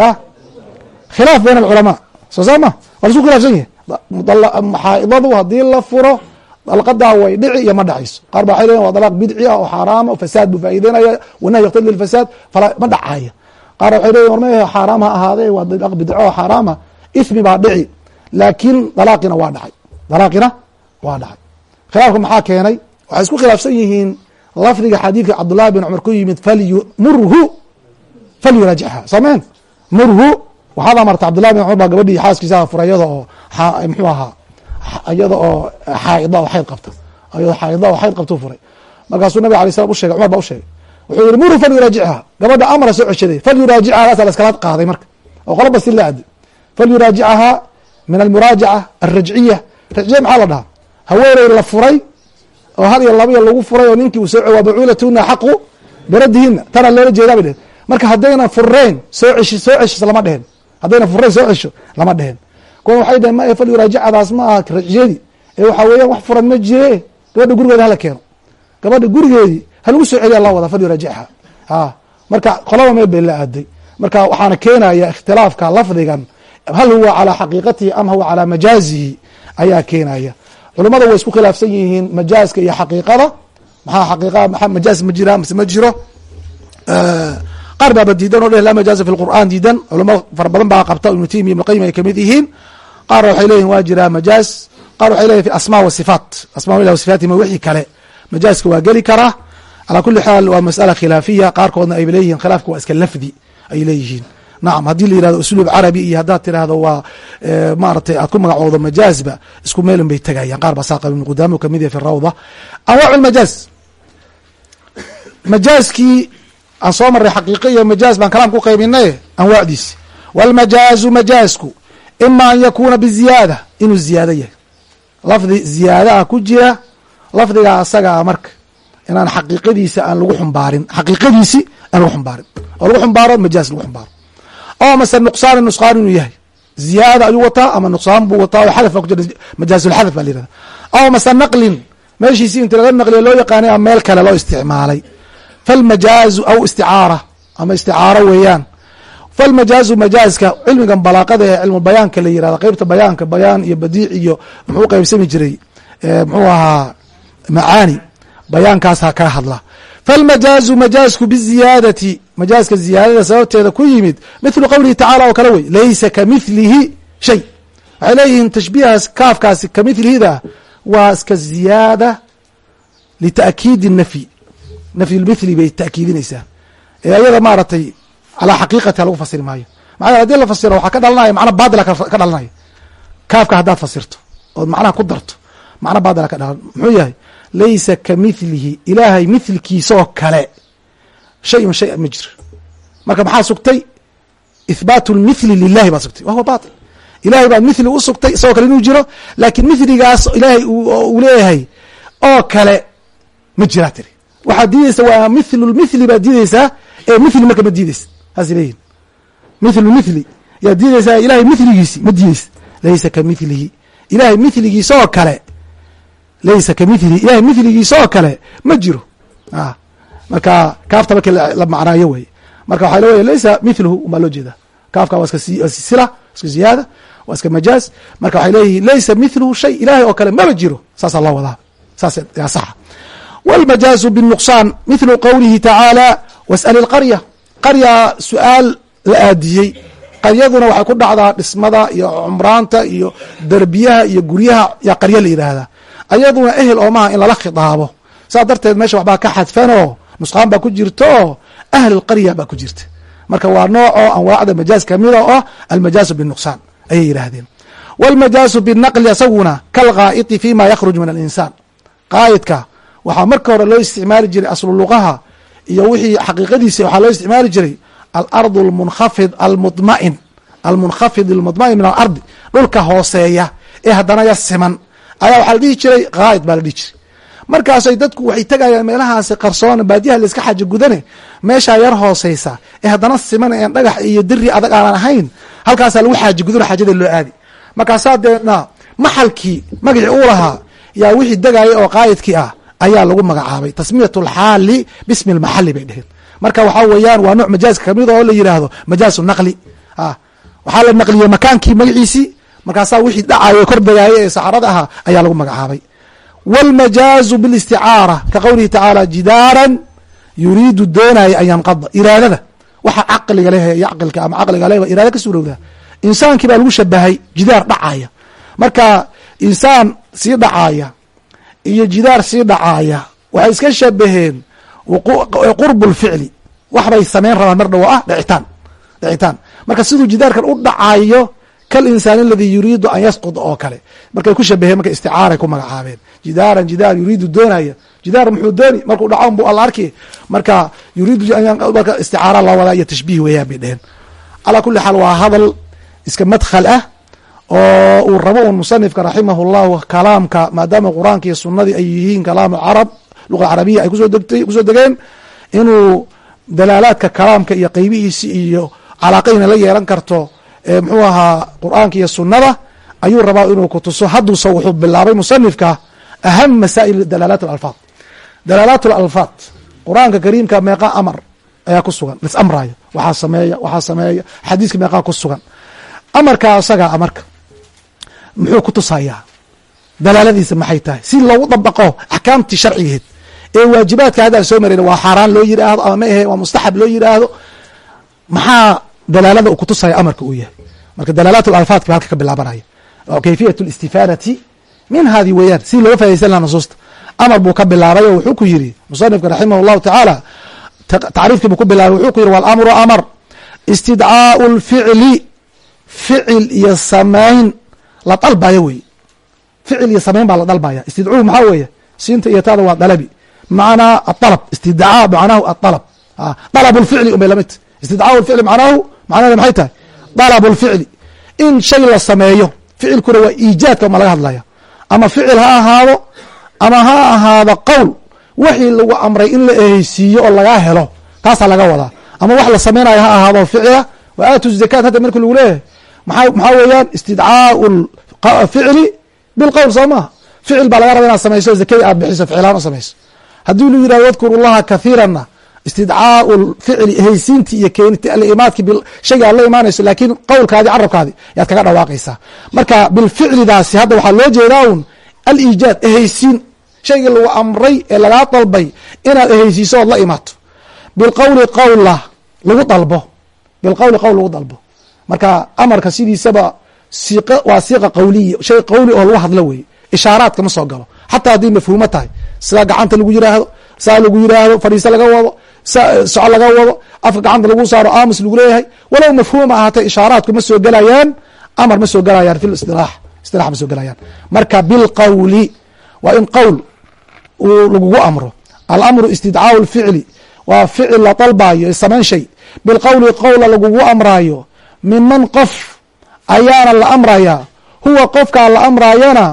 ya? Khilaaf bayn alculamaa. Soo saa ma? Waa la isku khilafsan yahay. Xaaidadu haddii la furo dalqadaa way dhici iyo ma dhacayso. Qaar ba waxay leyin waa dalaaq bidci ah oo xaaraama o fasaad buu faa'ideynaya wanahy yaqtadi lfasaad fala ma dhacaya qaar waxay leyin warma xaaraam ha ahaadee waa bidco xaaraama ithmi baa dhici laakiin dalaaqina waa dhacay. Dalaaqina waa dhacay. Khilaafka maxaa keenay? Waxay isku khilaafsan yihiin lafdiga xadiidka cabdullahi bin cumar ku yimid murhu falyuraajixha sameen murhu waxaad amarta cabdullahi bin cumar baa gabadhii xaaskiisa furay iyada oo mxuu ahaa iyada oo xaaida oo xayd qabta. Iyadoo xaaida oo xayd qabtuu furay. Markaasuu nabig alay slam ushegay cumar baa usheegay wuxuu yihi murhu falyuraajixha gabadha amra soo ceshaday falyuraajichaa kaasa la iskala qaaday marka. Oo qoloba si la adi falyuraajicahaa min almuraajaca alrajciya rajciya maxaa la dhahaa? Haweeney la furay oo hal iyo labaiyo lagu furay oo ninkii uu soo waa bacuulatuna xaqu biradihina tana loola jeedaa bay dhehen marka haddayna fureen soo ceshi soo ceshis lama dhehen. Haddayna fureen soo cesho lama dhehen. Kuwan waxay dhaheen ma falyuraajicadaas ma aha rajciyadii ee waxaa weeyaan wax furan ma jire. Gabadha gurigeeda hala keeno. Gabadha gurigeedii halagu soo celiya la wada falyuraajicha a marka qolaba meel bay la aaday. Marka waxaana keenaya ikhtilaafka lafdigan hal huwa calى xaqiiqatihi am huwa calى majaazihi ayaa keenaya. Culamada way isku khilaafsan yihiin majaaska iyo xaqiiqada. Maxaa xaqiiqa maa majaaz ma jira mase ma jiro? Qaar baaba diidan o dheh laa majaaza fi lqur'an diidan. Culamo fara badan baa qabta ibnu timiya ibnu qayim ay ka mid yihiin. Qaar waxay leyihin waa jiraa majaaz qaar waxay leyihin fi asma wa sifaat. Asma ilah wa sifaatihim wixii kale. Majaaska waa geli karaa calaa kuli xaal waa masala khilaafiya. Qaarkoodna ay leeyihiin khilaafka waa iska lafdi ay leeyihiin. Nacam haddii la yihahdo usluub carabi iyo haddaad tirahdo waa maaratay aad ku magacoodo majaazba isku meelun bay tegayaan qaar baa saaqab ibn qudaama ka mid yahay fi rawda. Anwaacu lmajaaz majaazkii aan soo maray xaqiiqa iyo majaaz baan kalaam ku qaybinay anwaacdiisi walmajaazu majaazku ima an yakuuna biziyaada inuu ziyaado yahay. Lafdi ziyaadaha ku jira lafdigaa asagaa marka inaan xaqiiqadiisa aan lagu xumbaarin. Xaqiiqadiisi aan lagu xumbaarin. Oo lagu xumbaaro majaaz lagu xumbaaro. Oo mase nuqsaan nusqaan inuu yahay ziyaada ayuu wataa ama nuqsaan buu wataa oo xadaf baa ku jira majaazulxadaf baa la yihahda aw mase naqlin meeshiisii inti laga naqliya loo yaqaanay ama meel kale loo isticmaalay. Falmajaazu aw isticaara ama isticaaro weeyaan. Falmajaazu majaazka cilmigan balaaqada ee cilmu bayaanka la yirahda qeybta bayaanka bayaan iyo badiic iyo muxuu qeybsami jiray muxuu ahaa macaani bayaankaasa kaga hadla. Falmajaazu majaazku biziyaadati majaazka ziyaadada sababteeda ku yimid mithlu qowlihi tacala oo kale wey laysa kamithlihi shay. Waxay leeyihiin tashbiihaas kaafkaasi kamithlihiida waa iska ziyaada lita'kiidi nafyi nafy lmithli bay ta'kiidinaysaa. Ee ayada maaragtay calaa xaqiiqatiha lagu fasiri maayo. Maxaa haddii la fasiro waxaa ka dhalanaya macna baatila ka dhalanaya. Kaafka haddaad fasirto ood macnaha ku darto macna baatila ka dhalan muxuu yahay laysa kamithlihi ilaahay mithilkiisaoo kale. Shayun shay ma jiro marka maxaa sugtay? Ithbaatu lmithli lilahi baad sugtay. Wa huwa batil ilahay baad mithli u sugtay isagoo kale inuu jiro laakiin mithligaas ilaahay uu leeyahay oo kale ma jiraa tiri. Waxaad diideysa waa mithlu lmithli baad diideysaa ee mithli marka ma diideysa saas leeyihiin mithlu mithli. Yaad diideysaa ilahay mithligiisi ma diideysa laysa kamithlihi ilahay mithligiisa kale laysa kamithlihi ilahay mithligiisa oo kale ma jiro marka kaafta marki la macnaayo weye marka waxaa loo laysa mithluhu umbaa loo jeedaa kaafka waa iska sila iska ziyaada waa iska majaaz marka waxay leeyihin laysa mithluhu shay ilahay oo kale maba jiro saasaa loo wadaa saas yaa saxa wاlmajaazu bالnuqsaan mithlu qowlihi tacaalى wasأl اlqarya qarya su-aal la aadiyey qaryaduna waxay ku dhacdaa dhismada iyo cumraanta iyo derbiyaha iyo guryaha yaa qarya la yidhaahdaa ayaduna ehel oo maaha in lala khidaabo. Saa darteed meesha waxbaa ka xadfanoo nusqaan baa ku jirtaoo ahlulqarya baa ku jirta. Marka waa noocoo anwaacda majaaz kamida oo almajaazu binuqsaan ayay yidhaahdeen. Wاlmajaazu binaqli asaguna kalqaa'iti fi ma yakhruj min alinsaan. Qaa'idka waxaa marka hore loo isticmaali jiray aslu luqaha iyo wixii xaqiiqadiisa waxaa loo isticmaali jiray alard almunkhafid almudma'in almunkhafid almudma'in min alardi dhulka hooseeya ee haddana ya siman ayaa waxaa la dhihi jiray qaa'id baa la dhihi jiray. Markaasay dadku waxay tegayaan meelahaasi qarsoon baadiyaha la iska xaji gudane meeshaa yar hooseysa ee haddana siman een dhagax iyo diri adag aanan ahayn halkaasaa lagu xaaji gudano xaajada loo aadi. Markaasaa deena maxalkii magacii uu lahaa yaa wixii degaya oo qaayidkii ah ayaa lagu magacaabay. Tasmiyat alxaali bismi lmaxali bay dheheen marka waxaa weeyaan waa nooc majaaska ka mid oo la yidhaahdo majaasu naqli. Waxaa la naqliyey makaankii magaciisii markaasaa wixii dhacayo kordegaaye ee saxarada ahaa ayaa lagu magacaabay. Wاlmajaazu biاlisticaara ka qowlihi tacaala jidaaran yuriidu doonaya an yanqada iraadada. Waxa caqliga leh iyo caqilka ama caqliga leh iraada ka suurowdaa insaankii baa lagu shabahay jidaar dhacaya. Marka insaan sii dhacaya iyo jidaar sii dhacaya waxay iska shabaheen qurb lficli wax bay sameyn rabaan mar dhow ah dhicitaan dhicitaan. Marka siduu jidaarkan u dhacayo kal insaan aladii yuriidu an yasqud oo kale. Markay ku shabaheen marka isticaaray ku magacaabeen. Jidaaran jidaar yuriidu doonaya. Jidaar muxuu dooni? Markuu dhaco bu alla arki marka yuriidu marka isticaara la wadaa iyo tashbiih weeyaan bay dheheen calaa kuli xaal waa hadal iska madkhal ah oo uu rabo un musanifka raximah llahu kalaamka maadaama qur'aanka iyo sunadii ay yihiin kalaamu carab luqa carabiya ay ku soo degtay ku soo degeen inuu dalaalaadka kalaamka iyo qeybihiisi iyo calaaqayna la yeelan karto muxuu ahaa qur'aanka iyo sunada ayuu rabaa inuu kutuso hadduuse wuxuu bilaabay musanifka aham masaa'il dalaalaat alalfaad. Dalaalaat alalfaad qur'aanka kariimka meeqa amar ayaa ku sugan. Lis amraayo waxaa sameeya waxaa sameeya xadiiska meeqaa ku sugan. Amarka asagaa amarka muxuu ku tusayaa dalaaladiisa maxay tahay? Si loogu dabaqo axkaamtii sharcigeed ee waajibaadka haddaan soo marayn waa xaaraan loo yidhaahdo ama ma ahe waa mustaxab loo yidhaahdo maxaa dalaalada uu kutusaya amarka uu yahay marka dalaalaat alalfaadki ba halka ka bilaabanaya kayfiyat listifaadati min hadi weeyaan si looga faidaysan laha nusuusta. Amar buu ka bilaabay oo wuxuu ku yiri musanifka raximah llahu tacaala tacriifkii buu ku bilaabay wuxuu ku yiri walamru amar istidcaau lficli ficil iyo samayn la dalbayo wey ficil iyo samayn baa la dalbaya. Istidcuu maxaa weeye? Siinta iyo taada waa dalabi. Macnaa aalab istidcaa macnahu aalab dalab lficli unbay la mid istidcaau lficli macnahu macnaheeda maxay tahay dalab lficli in shay la sameeyo ficilkuna waa iijaadka ma laga hadlaya ama ficil ha ahaado ama ha ahaado qowl wixii lagu amray in la eheysiiyo oo lagaa helo taasaa laga wadaa. Ama wax la samaynayo ha ahaado ficila wa aatu zakaat hadda marki lagu leeyahay. Maxaa weeyaan? Istidcaau ficli bilqowl soo maha ficil baa laga raba inaad samayso zakadii aad bixiso ficlaan u samayso. Haddii lu yihahdo wadkuru llaha kathiiranna istidcaau ficli eheysiintii iyo keeniti alimaadki shayga aad la imaanayso laakiin qowlkaadi carabkaadi yaad kaga dhawaaqaysaa. Marka bilficlidaasi hadda waxaa loo jeedaa un aliijaad eheysiin shaygii lagu amray ee lagaa dalbay inaad eheysiiso ood la imaato. Bilqowli qowla lagu dalbo. Bilqowli qowl lagu dalbo. Marka amarka sidiisaba siiq waa siiqa qowliya shay qowli oo lagu hadlo weye ishaaraadka ma soo galo. Xataa haddii mafhuumo tahay. Sidaa gacanta lagu yiraahdo saa lagu yiraahdo fadhiise laga wado soco laga wado afka gacanta lagu saaro aamus lagu leeyahay walow mafhuum ahaatee ishaaraadku ma soo gelayaan amar ma soo gelayaan fi istilaax istilax ma soo gelayaan marka bilqowli waa in qowl uu lagugu amro. Alamru istidcaau lficli waa ficil la dalbayo samayn shay. Bilqowli qowla lagugu amraayo minman qof ayaana la amrayaa huwa qofkaa la amraayana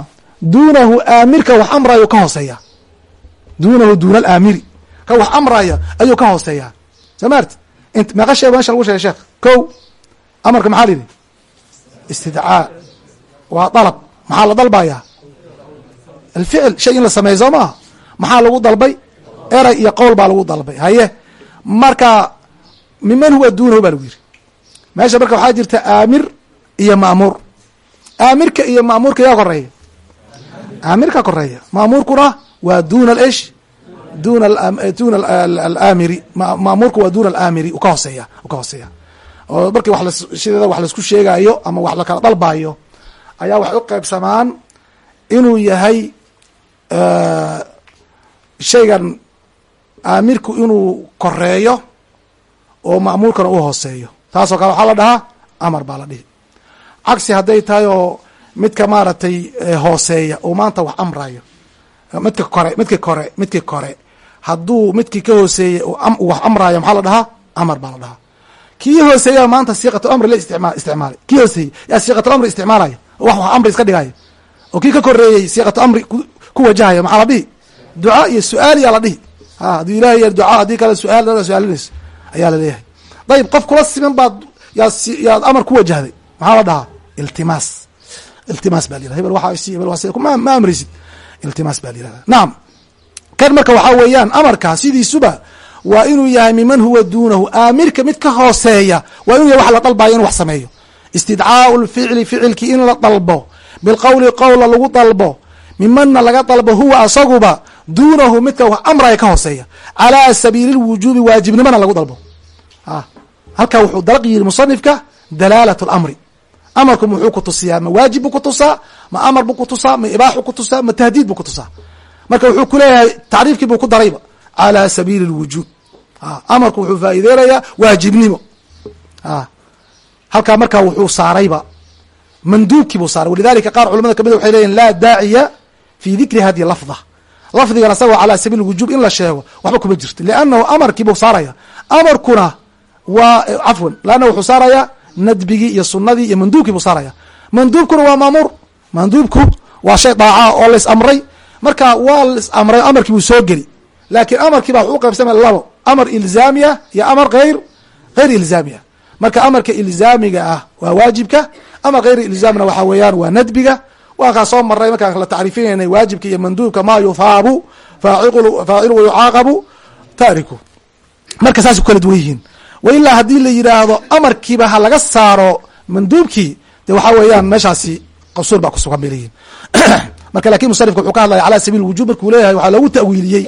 duunahu aamirka wax amrayo ka hooseeya. Duunahu duuna alaamiri ka wax amraya ayuu ka hooseeyaa. Soo maarti int meeqa shee meesha lagu sheegay sheekh. Ko amarka maxaa la yidhi? Istidcaa. Waa dalab. Maxaa la dalbayaa? Alficil. Shay in la sameeyo soo maaha maxaa lagu dalbay? Eray iyo qowl baa lagu dalbay. Haye marka miman huwa duunahu baa lagu yiri meesha marka waxaa jirta aamir iyo ma'muur aamirka iyo ma'muurka yaa koreeya. Aamirka koreeya. Ma'muurkuna waa duna ish duna alaamiri ma'muurka waa duna alaamiri u ka hooseeya u ka hooseeya. Oo markii sideeda wax la isku sheegaayo ama wax lakala dalbaayo ayaa waxay u qeybsamaan inuu yahay shaygan aamirku inuu koreeyo oo ma'muurkana u hooseeyo. Taasoo kale waxaa la dhahaa amar baa la dhihi. Cagsi hadday tahay oo midka maaragtay hooseeya uu maanta wax amrayo midka kore midki kore midkii kore hadduu midkii ka hooseeyey wax amraayo maxaa la dhahaa? Amar baa la dhahaa. Kii hooseeya maanta siiqatu amri la istima kii hooseeyey yaa siiqatu amri isticmaalaya wax wax amri iska dhigaayo oo kii ka koreeyey siiqatu amri ku wajahaya maxaa la dhihi? Ducaa iyo su'aal yaa la dhihi. Ha hadduu ilahay ya ducaa haddii kale su'aal dada su'aalinayso ayaa la leeyahay. Dayib qof kula siman baad yaad amar ku wajahday maxaa la dhahaa? Iltimaas. Iltimaas baa la yirahda hebel waxaa isi hebel waa ma ma amrisid iltimaas baa la yirahda nacam kan marka waxaa weeyaan amarka sidiisuba waa inuu yahay miman huwa duunahu aamirka mid ka hooseeya waa inuu yahay wax la dalbayo inu wax sameeyo. Istidcaau lficli ficilkii in la dalbo bilqowli qowla lagu dalbo mimanna laga dalbo huwa asaguba duunahu midka wax amraya ka hooseeya. Calaa sabiili lwujuubi waajibnimona lagu dalbo. Halkaa wuxuu dalaq yiri musanifka dalaalat lamri amarku muxuu ku tusiyaa ma waajib buu ku tusaa ma amar buu ku tusaa ma ibaaxu ku tusaa ma tahdiid buu ku tusaa marka wuxuu kuleeyahay tacriifkii buu ku darayba calaa sabiili lwujuub amarku wuxuu faa'iideynayaa waajibnimo. Halkaa markaa wuxuu saarayba manduubkii buu saaray. Walidalika qaar culamada ka mid waxay leyihin laa daaciya fi dikri hadihi lafda lafdigan asagoo calaa sabiil wujuub in la sheego waxba kuma jirto. Liannahu amarkii buu saaraya. Amarkuna waa cafwan lanna wuxuu saarayaa nadbigii iyo sunadii iyo manduubkii buu saaraya. Manduubkuna waa maamuur manduubku waa shay daaca oo lais amray marka waa lais amray amarkii buu soo geli. Laakiin amarkii baa wuxuu uqaybsamay labo. Amar ilzaami ah iyo amar hayr hayr ilzaami ah marka amarka ilzaamiga ah waa waajibka amar hayr ilzaamna waxaa weeyaan waa nadbiga. Waa kaa soo maray markaan la tacriifinaynay waajibka iyo manduubka maa yuthaabu faacilu wayucaaqabu taariku. Marka saas ku kala duwan yihiin. Wa ilaa haddii la yidhaahdo amarkiiba ha laga saaro manduubkii de waxaa weeyaan meeshaasi qasuur baa kusugan bay leeyihiin (clears throat) marka laakiin musanifka wuxuu ka hadlaya calaa sabiil wujub markuu leeyahay waxaa loogu ta'wiiliyey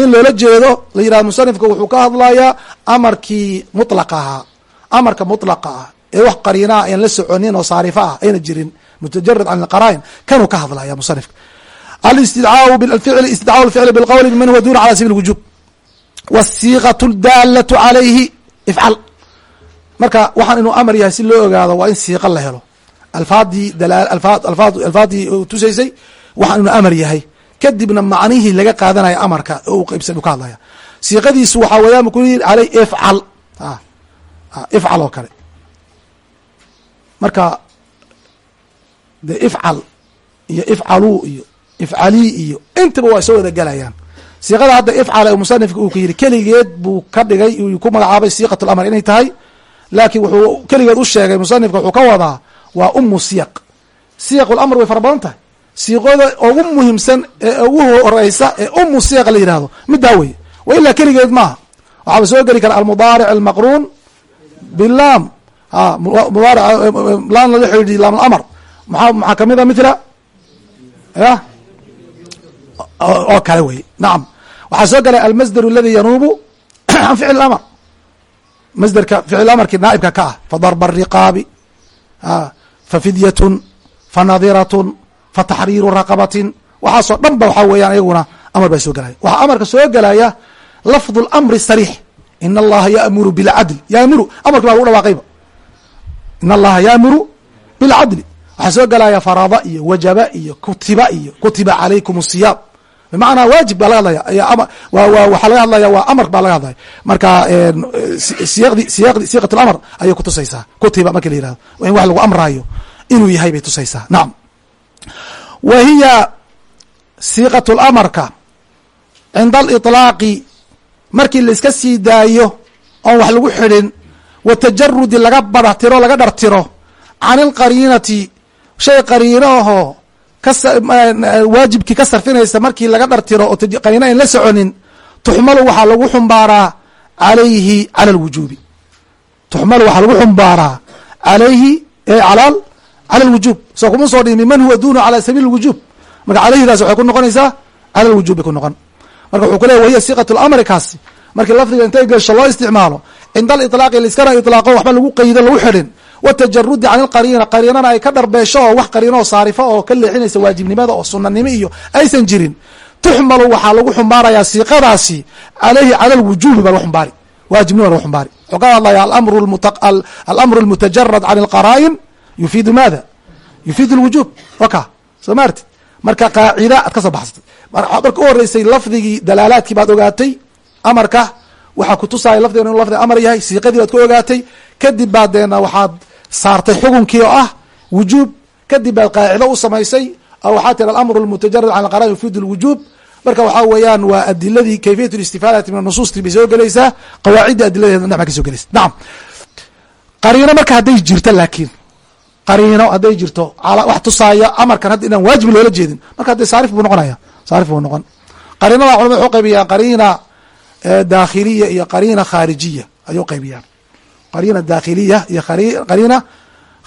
in loola jeedo la yidhahdo musanifka wuxuu ka hadlayaa amarkii mutlaqa ahaa amarka mutlaqa ah ee wax qariinaa aan la soconin oo saarifa ah ayna jirin mutajarad can ilqaraain kanuu ka hadlaya musanifka alistidcaau bificli istidcaau lficli bilqowli biman huwa duna cala sabiil wujub wasiiqatu daalatu calayhi ifcal. Marka waxaan inuu amar yahay si loo ogaado waa in siiqa la helo. Alfaadii alfaadii tusaysay waxaan inuu amar yahay. Kadibna macnihii laga qaadanaya amarka oo u qeybsan u ka hadlaya. Siiqadiisu waxaa weeyaan ku yiri aley ifcal. Ifcal oo kale. Marka de ifcal iyo ifcaluu iyo ifcalii iyo intaba waa soo wada gelayaan siiqada hadda ifcal ee musanifka uu ka yidhi keligeed buu ka dhigay uu ku magacaabay siiqat lamr inay tahay laakiin wuxuu keligeed u sheegay musanifka wuxuu ka wadaa waa umu siyaq siyaq lamr way fara badan tahay siiqooda ugu muhiimsan ee ugu horeysa ee umu siyaq la yihahdo middaa wey wa ilaa keligeed maaha. Waxaaba soo geli kara almudaaric almaqruun bilaam mudaaric laan lala xidhiidhiy laam lamr maxaa maxaa ka mid a mithla ya oo kale wey nacam waxaa soo galay almasdar aladi yanuubu (coughs) can ficl amr masderka ficil amarkii naaibka ka ah. Fadarba ariqaabi fafidyatun fanadiratun fataxriiru raqabatin. Waxaasoo dhan ba waxaa weeyaan iyaguna amar baa soo gelaya waxaa amarka soo gelaya lafdu lamri sariix in allaha yaamuru bilcadl yaamuru amarki baa lagu dhawaaqayba in allaha yaamuru bilcadli waxaa soo gelaya farada iyo wajaba iyo kutiba iyo kutiba calaykum siyaam bimacnaa waajib baa laga hadlaya. Waxaa laga hadlaya waa amar baa laga hadlaya. Marka siyaqdi siyaqdi siiqat lamr ayay kutusaysaa kutiba marki la yihahdo in wax lagu amraayo inuu yahay bay tusaysaa. Nacam wa hiya siiqat lamarka cinda aliطlaaqi markii laiska sii daayo oon wax lagu xidhin wa tajarudi laga badhtiro laga dhartiro can ilqariinati shay qariino ahoo waajibkii ka sarfinaysa markii laga dhartiro oo qariino ayn la soconin tuxmalu waxaa lagu xumbaaraa alayhi cala lwujuubi tuxmalu waxaa lagu xumbaaraa alayhi cala cala lwujuub soo kuma soo dhimi man huwa duna cala sabiil lwujuub marka calayhidaas waxay ku noqonaysaa cala lwujuub bay ku noqon marka wuxuu ku leya wahiya siqat lamri kaasi markii lafdiga intay gesho loo isticmaalo cinda aliطlaaqi laiskana iطlaaqo waxba lagu qaydo lagu xidhin watajarudi can ilqariina qariinana ay ka dharbeesho oo wax qariino oo saarifa oo ka leexinaysa waajibnimada oo sunanimo iyo aysan jirin tuxmalu waxaa lagu xumbaarayaa siiqadaasi caleyhi cala lwujuubi baa lagu xumbaari waajibnima lagu xumbaari wuxuu ka hadlaya alamru almutajarad can ilqaraa'in yufiidu maada? Yufiidu lwujuub waka. Soo maarti? Marka qaacida aad ka soo baxsatay. Marka u horeysay lafdigii dalaalaadkii baad ogaatay amarka waxaa kutusaya lafdigan inu lafdi amar yahay siiqadii baad ku ogaatay kadib baad deena waxaad saartay xukunkii oo ah wujuub kadib baad qaacido u samaysay oo waxaa tiri alamru almutajarad can alqara yufiid lwujuub marka waxaa weeyaan waa adiladii kayfiyat listifaadati min anusuusti bay soo gelaysaa qawaacidda adiladeeda dhinac ka soo gelaysa. Nacam qariino marka hadday jirto laakiin qariino hadday jirto wax tusaaya amarkan hadda inaan waajib loola jeedin. Marka hadda saarif buu noqonaya saarif buu noqon. Qariinada culamada waxu qaybiyaan qariina daakhiliya iyo qariina khaarijiya. Ayuu qaybiyaan. Qariina daakhiliya iyo qariina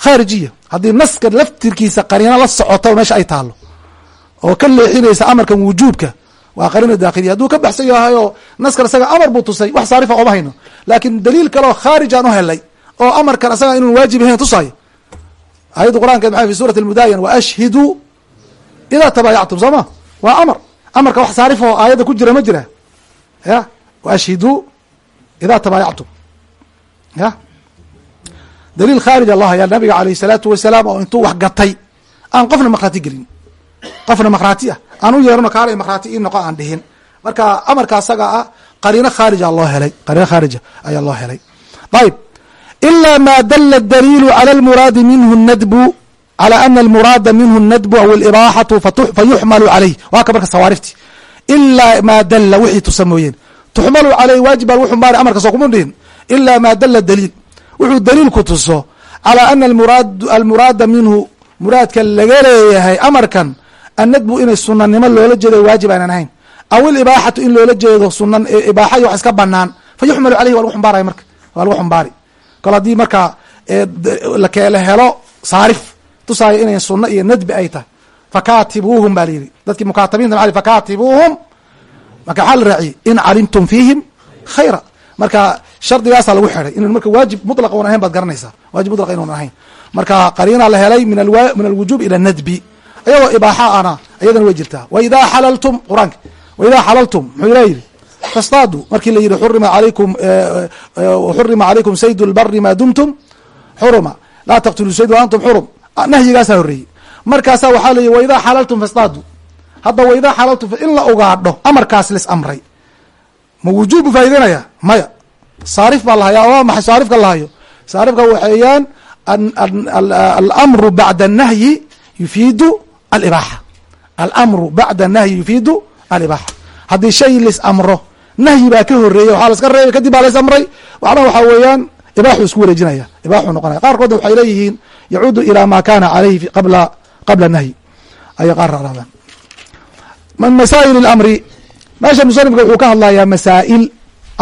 khaarijiya. Haddii naska laftirkiisa qariino la socoto meesha ay taalo oo ka leexinaysa amarkan wujuubka waa qariina daakhiliya. Hadduu ka baxsan yahay oo naskar isaga amar buu tusay wax saarifa ooma hayno. Laakiin daliil kale oo khaarij aan u helay oo amarkan isaga inuu waajib ahayn tusayo ayadda qur'ankeed maxay fi suurati almudaayan waashhiduu idaa tabaayactum soo ma? Waa amar. Amarka wax saarif oo aayadda ku jira ma jira. Ya? Waashhiduu idaa tabaayactum. Ya? Daliil khaarija loo hayaa nabiga alayh salaatu wasalaam oo intuu wax gatay aan qofna makhraati gelin. Qofna makhraati ah. Aan u yeerano kaala makhraati ii noqo aan dhihin. Marka amarka asaga ah qariino khaarija loo helay. Qariino khaarija ayaa loo helay. Ayib ilا ma dla الdliil عlى اlmuraadi minhu الndbu عlى ana اlmuraada minhu الndbu aw اlibaaxatu fayuxmalu عalayh waa ka marka sawaarifti ilaa maa dala wixii tusa mooyeen tuxmalu caleyh waajib baa lagu xumbaari amarka soo kuma dhihin ilaa maa dala daliil wuxuu daliilku tuso calى ana almuraada minhu muraadka laga leeyahay amarkan annadbu inay sunanimo loola jeedo waajib aanan ahayn aw ilibaaxatu in loola jeedo suna ibaaxa iyo wax iska banaan fayuxmalu caleyh waa lagu xumbaaraya marka waa lagu xumbaari kol haddii marka la helo saarif tusaayo inay suno iyo nadbi ay tahay. Fakatibuuhum ba layidhi dadkii mukaatabiinta maa fakatibuuhum marka waxaa la raaciyey? In calimtum fiihim khayra. Marka shardigaasaa lagu xidhay inu marka waajib mutlaq un ahayn baad garanaysaa. Waajib mutlaq inuun ahayn. Marka qariina la helay min alwujuub ila nadbi. Ayagoo ibaaxa ana iyadana way jirtaa. Waidaa xalaltum qur'aanka. Waidaa xalaltum muxuu ila yidhi fastaadu markii la yihi xurima alaykum xurima calaykum sayd lbari maa dumtum xuruma laa taqtulu sayd wa antum xurum nahyigaasaa horreeyey markaasaa waxaa leeyi waidaa xalaltum fastaadu hadda waidaa xalaltum in la ogaadho amarkaas lis amray ma wujuub buu faa'ideynaya maya saarif baa la hayaa ma saarifka la saarifka waxeeyaan alamru bacda annahyi yufiidu alibaaxa almru bacda annahyi yufiidu alibaaxa haddii shay lis amro nahyi baa ka horeeyey waxaa laska reebay kadib baa las amray waxna waxaa weeyaan ibaaxuu isku wareejinaya ibaaxuu noqonaya. Qaarkoodna waxay leeyihiin yacuudu ilaa ma kana caleyhi qabla qabla nahyi. Ayay qaar raadaan min masaa'il اlamri meesha musanifka wuxuu ka hadlayaa masaa'il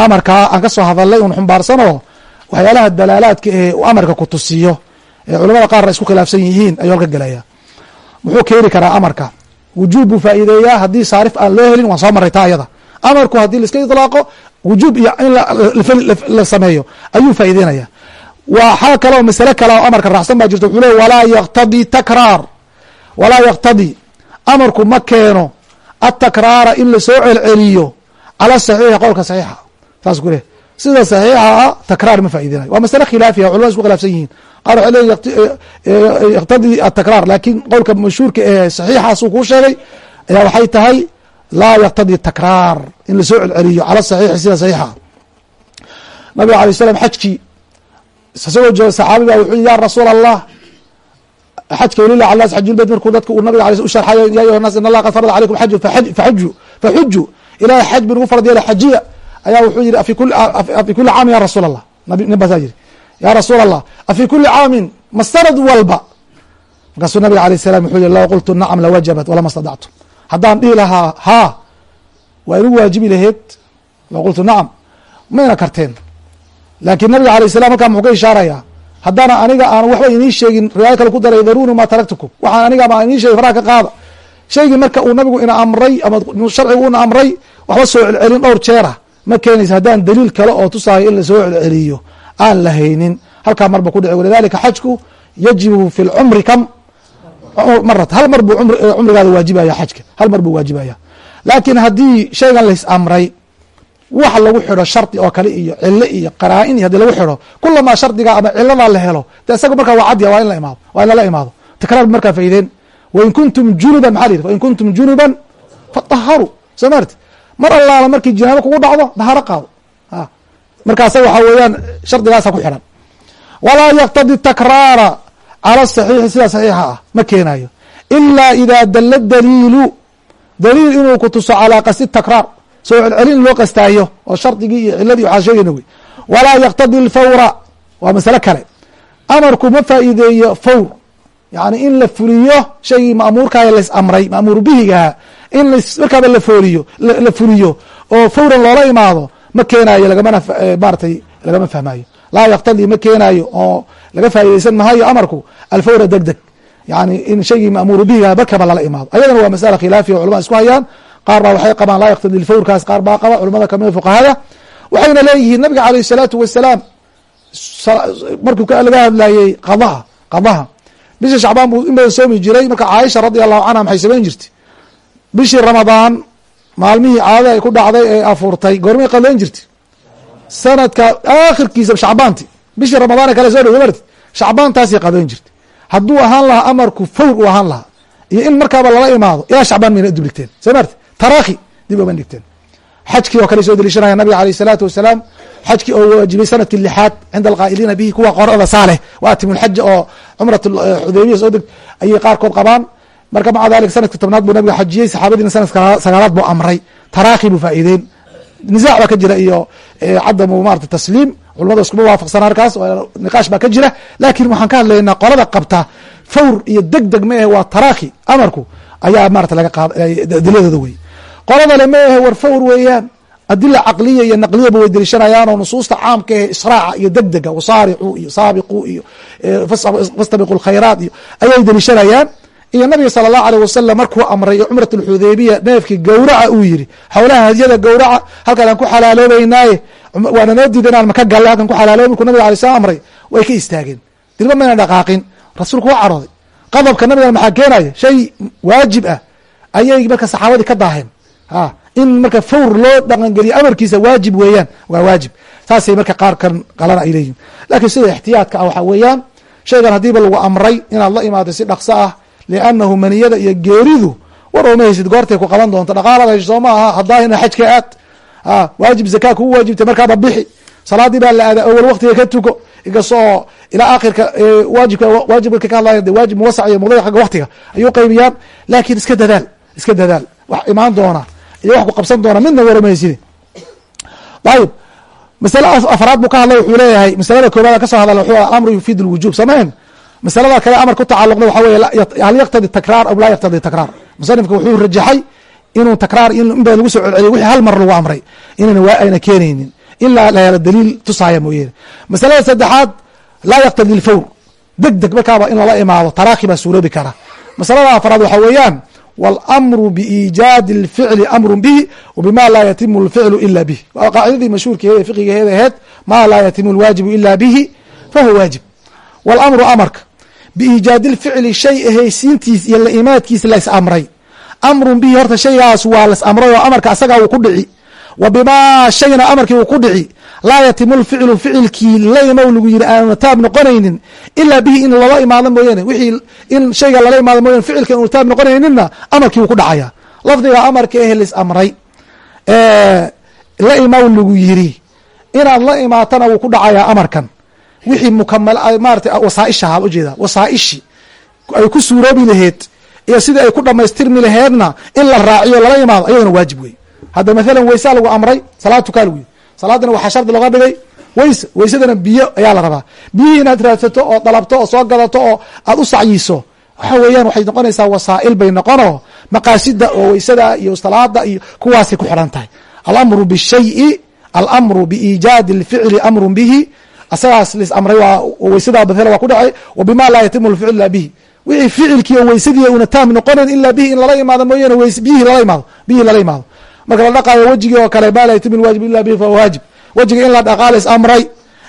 amarkaa aan ka soo hadalnay un xumbaarsanoo waxyaalaha dalaalaadka ee uu amarka ku tusiyo ee culamada qaarna isku khilaafsan yihiin ayuu halka gelaya muxuu keeni karaa amarka? Wujuub faa'iideeyaa haddii saarif aan loo helin waan soo maray taa ayada amarku haddii laiska idlaaqo wujuub iyo in la sameeyo ayuu faa'ideynaya waxaa kaloo masale kale oo amarka raacsan baa jirta wuxuu le walaa yaktadii takraar. Walaa yaktadii amarku ma keeno atakraara in la soo celceliyo cala saxiixi qowlka saxiixa. Saas ku sida saxiixa ah takraar ma faa'idenayo waa masale khilaafiya culamada isku khilaafsan yihiin. Qaar waxay leeyihiin yaktadii atakraar laakiin qowlka mashhuurka ee saxiixaasuu kuu sheegay ayaa waxay tahay laa yaktadii takraar in la soo celceliyo cala saxiixi sida saxiixa. Nabiga alay slam xajkii isagoo jooga saxaabi wuxuu ya rasuul allah xajka walilah ala xajulbeyt markuu dadka uu nabiga ala u sharxayo ya ayuha nas in allah qad farada calaykum xaju faxaju faxuju ilahay xaj bi nagu farad xajiya. Ayaa wuxuu yihi afi kuli caamin ya rasuul allah nin baasaa yiri ya rasuul allah afi kuli caamin ma sanad walba. Markaasuu nabiga alayh salam wuxuu yihi low qultu nacam lawajabat walama stadactu haddaan dhihi lahaa haa waa inugu waajibi laheed low qultu nacam mayna karteen. Laakiin nabiga alayh salam halkaa muxuu ka ishaaraya haddana aniga aan waxba inii sheegin riwaaya kale ku daray daruni ma taraktukum. Waxaan aniga inii sheegin faraha ka qaada. Shaygii marka uu nabigu ina amray ama sharcigu una amray waxba soo celcelin dhowr jeera. Ma keenaysa haddaan daliil kale oo tusaayo in la soo celceliyo aan la haynin. Halkaa marba ku dhici walidalika xajku yajibu fi lcumri kam marat hal mar buu cumrigaada waajibaya xajka. Hal mar buu waajibaya. Laakiin haddii shaygan lais amray wax lagu xidho shardi oo kale iyo cilo iyo qaraa-in iyo haddii lagu xidho kulamaa shardiga ama ciladaa la helo de isaga markaa waa cadya waa in la imaado waa in lala imaado. Takraar markaa faideen wain kuntum junuban maxa la yidhi? Wain kuntum junuban fataharu soo maarti mar allaala markii jinaabo kugu dhacdo daharo qaado. Markaasa waxaa weeyaan shardigaasa ku xidhan. Walaa yaktadi takraara cala saxiixi sida saxiixa ah ma keenayo ilaa idaa dalla daliilu daliil inuu ku tuso calaa qasdi takraar soo celcelin in loo qastaayo oo shardigii iyo ciladii waxaa sheegayna wey walaa yaktadi alfawra waa masale kale amarku ma faa'iideeyo fawr yacni in la fuliyo shaygii ma'muurkaaya lais amray ma'muur bihigaha in markaaba la fooliyo la fuliyo oo fawran loola imaado ma keenaayo lagamana maaratay lagama fahmaayo laa yaktadii ma keenaayo oo laga faa'idaysan mahayo amarku alfawra deg deg yani in shaygii ma'muuru bihiga markaba lala imaado. Ayadana waa masala khilaafiya culamada isku hayaan. Qaar baa waxay qabaan laa yaktadi lfawrkaas qaar baa qaba. Culamada kamida fuqahada waxayna leeyihiin nabiga alayh الsalaatu wasalaam markuu laga hadlayey qadaha qadaha. Bisha shacbaan buu in badan soomi jiray. Marka caaisha radi allahu canha maxay samayn jirtay? Bishii ramadaan maalmihii caadada ay ku dhacday ee afurtay goormay qadayn jirtay sanadka aakhirkiisa shacbaanti bishii ramadaan kale soo dhow marti shacbaantaasay qadayn jirtay. Hadduu ahaan lahaa amarku fawr u ahaan lahaa. Iyo in markaaba lala imaado ilaa shacbaan mayna dubligteen soo marti tarakhi dib oman dhigteen. Xajkii oo kale soo deliishanaya nabiga aleyh الsalaatu wasalaam xajkii oo waajibay sannadkii lixaad cinda alqaa'iliina bihi kuwa qorada saaleh. Wa atimu lxaja oo cumrat xudaybiya soo deg ayay qaarkood qabaan. Marka maca dalik sanadka tobnaad buu nabiga xajiyey saxaabadiina sanadka sagaalaad buu amray. Tarakhi buu faa'iideyn nizac baa ka jira iyo cadamu marata tasliim culamada iskuma waafaqsana halkaas niqaash baa ka jira. Lakin waxaan ka hadlaynaa qolada qabta fawr iyo deg deg ma ahe waa tarakhi amarku ayaa marata laga qaad adiladooda wey. Qolada le ma ahe war fawr weeyaan adila caqliya iyo naqliyaba way deliishanayaan oo nusuusta caamka ahe israaca iyo deg dega wasaaricuu iyo saabiquu iyo fastabiqu lkhayraat iyo ayay deliishanayaan iyo nabiga sala allahu aleyh wasalam markuu amray cumrat alxudaybiya neefkii gowraca uu yiri howlaha hadyada gowraca halkaan aan ku xalaaloobeynaaye waana noo diida inaan maka gallo halkan ku xalaaloobe markuu nabiga alay slam amray way ka istaageen. Dilba mayna dhaqaaqin rasuulku waa carooday. Qadabka nabigana maxaa keenaya shay waajib ah. Ayay marka saxaabadii ka daaheen. A in marka fawr loo dhaqangeliyo amarkiisa waajib weeyaan waa waajib. Saasay marka qaarkan qalana ay leeyihiin lakiin sida ixtiyaadka ah waxaa weeyaan shaygan haddiiba lagu amray inaad la imaado si dhaqso ah liannahu maniyada iyo geeridu war ooma haysid goortay ku qaban doonto dhaqaalaad hayso ma aha hadaahina xajka aad a waajib zakaa kugu waajibtay markaaba bixi salaadii baa la aadaa awal waktiga ka tuko inkasta oo ilaa akhirka waajibka waajibka ka hadlaya de waajib muwasac iyo muqdaya agga waktiga ayuu qaybiyaan laakiin iska dadaal iska dadaal wax imaan doona iyo wax ku qabsan doona midna waramayside ayib masale afraad buu ka hadlay wuxuu leeyahay masalada koobaad ka soo hadal wuxuu alamru yufiid lwujub samayn masalada kale amar ku tacaluqda waxa weye hal yaqtadi takraar aw laa yaqtadi takraar musanifka wuxuu rajaxay inuu takraar in ba lagu soo celceliyo wixii hal mar lagu amray inayna waa ayna keenaynin ilaa la helo daliil tusaaya mooyeene masalada saddexaad laa yaqtadi lfawr deg deg markaaba in lala imaado taraakhi baa suuroobi kara masalada afraad waxa weeyaan wاlamru biiijaadi اlficli amru bihi wbima laa yatimu اlficlu ila bih waa qaacidadii mashhuurkeeda fiqigeeda aheed ma laa yatimu اlwaajibu ila bihi fahuwa waajib wاlamru amarka biiijaadi اlficli shay ahaysiintiis iyo la imaadkiisa la is amray amrun bihi horta shaygaas waa las amray oo amarka asagaa uu ku dhici. Wa bimaa shayna amarkii uu ku dhici. Laa yatimu lficlu ficilkii laymow lagu yiri aanu taab noqonaynin ilaa bihi in lala imaado mooyaane. Wixii in shayga lala imaado mooyane ficilka inu taab noqonayninna amarkii wuu ku dhacaya. Lafdiga amarka ehe lis amray la imaw lagu yiri inaad la imaatana wuu ku dhacayaa amarkan wixii mukamal maarata wasaaisha ahaa ujeeda wasaa'ishi. Ay ku suuroobi laheed iyo sidii ay ku dhamaystirmi laheedna in la raaciyo lala imaado ayadana waajib wey hadda mathalan weysaa lagu amray salaad tukaa lagu yiri salaadina waxaa shardi looga dhigay weyse weysadana biyo ayaa la rabaa. Biyihii inaad raadsato oo dalabto oo soo gadato oo aad u sacyiso waxa weeyaan waxay noqonaysaa wasaa'il bay noqonoo maqaasida oo weysada iyo salaada iyo kuwaasay ku xidhan tahay. Alamru bishayi alamru biiijaadi اlficli amru bihi asagaas lis amray waa weysada mathala waa ku dhacay wa bima laa yatimu lficlu ila bihi. Wixii ficilkii oo weysadii una taam noqonayn ilaa bihi in lala imaado mooyaane biyihii lala imaado biyihii lala imaado. Marka la dhaqaayo wejigii oo kale ma laa yatimu lwaajib ila bihi fahuwa waajib. Wejiga in la dhaqaa la is amray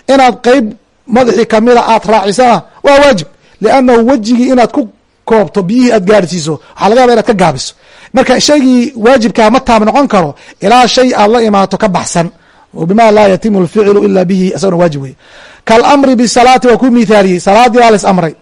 inaad qeyb madaxii kamida aad raacisana waa waajib. Liannahu wejigii inaad ku koobto biyihii aad gaarhsiiso waxaa laga yaba inaad ka gaabiso. Marka shaygii waajibkaa ma taam noqon karo ilaa shay aad la imaato ka baxsan bima laa yatimu lficlu ila bihi isagona waajib wey kaalamri bisalaati waa ku mithaaliyey salaadii baa las amray.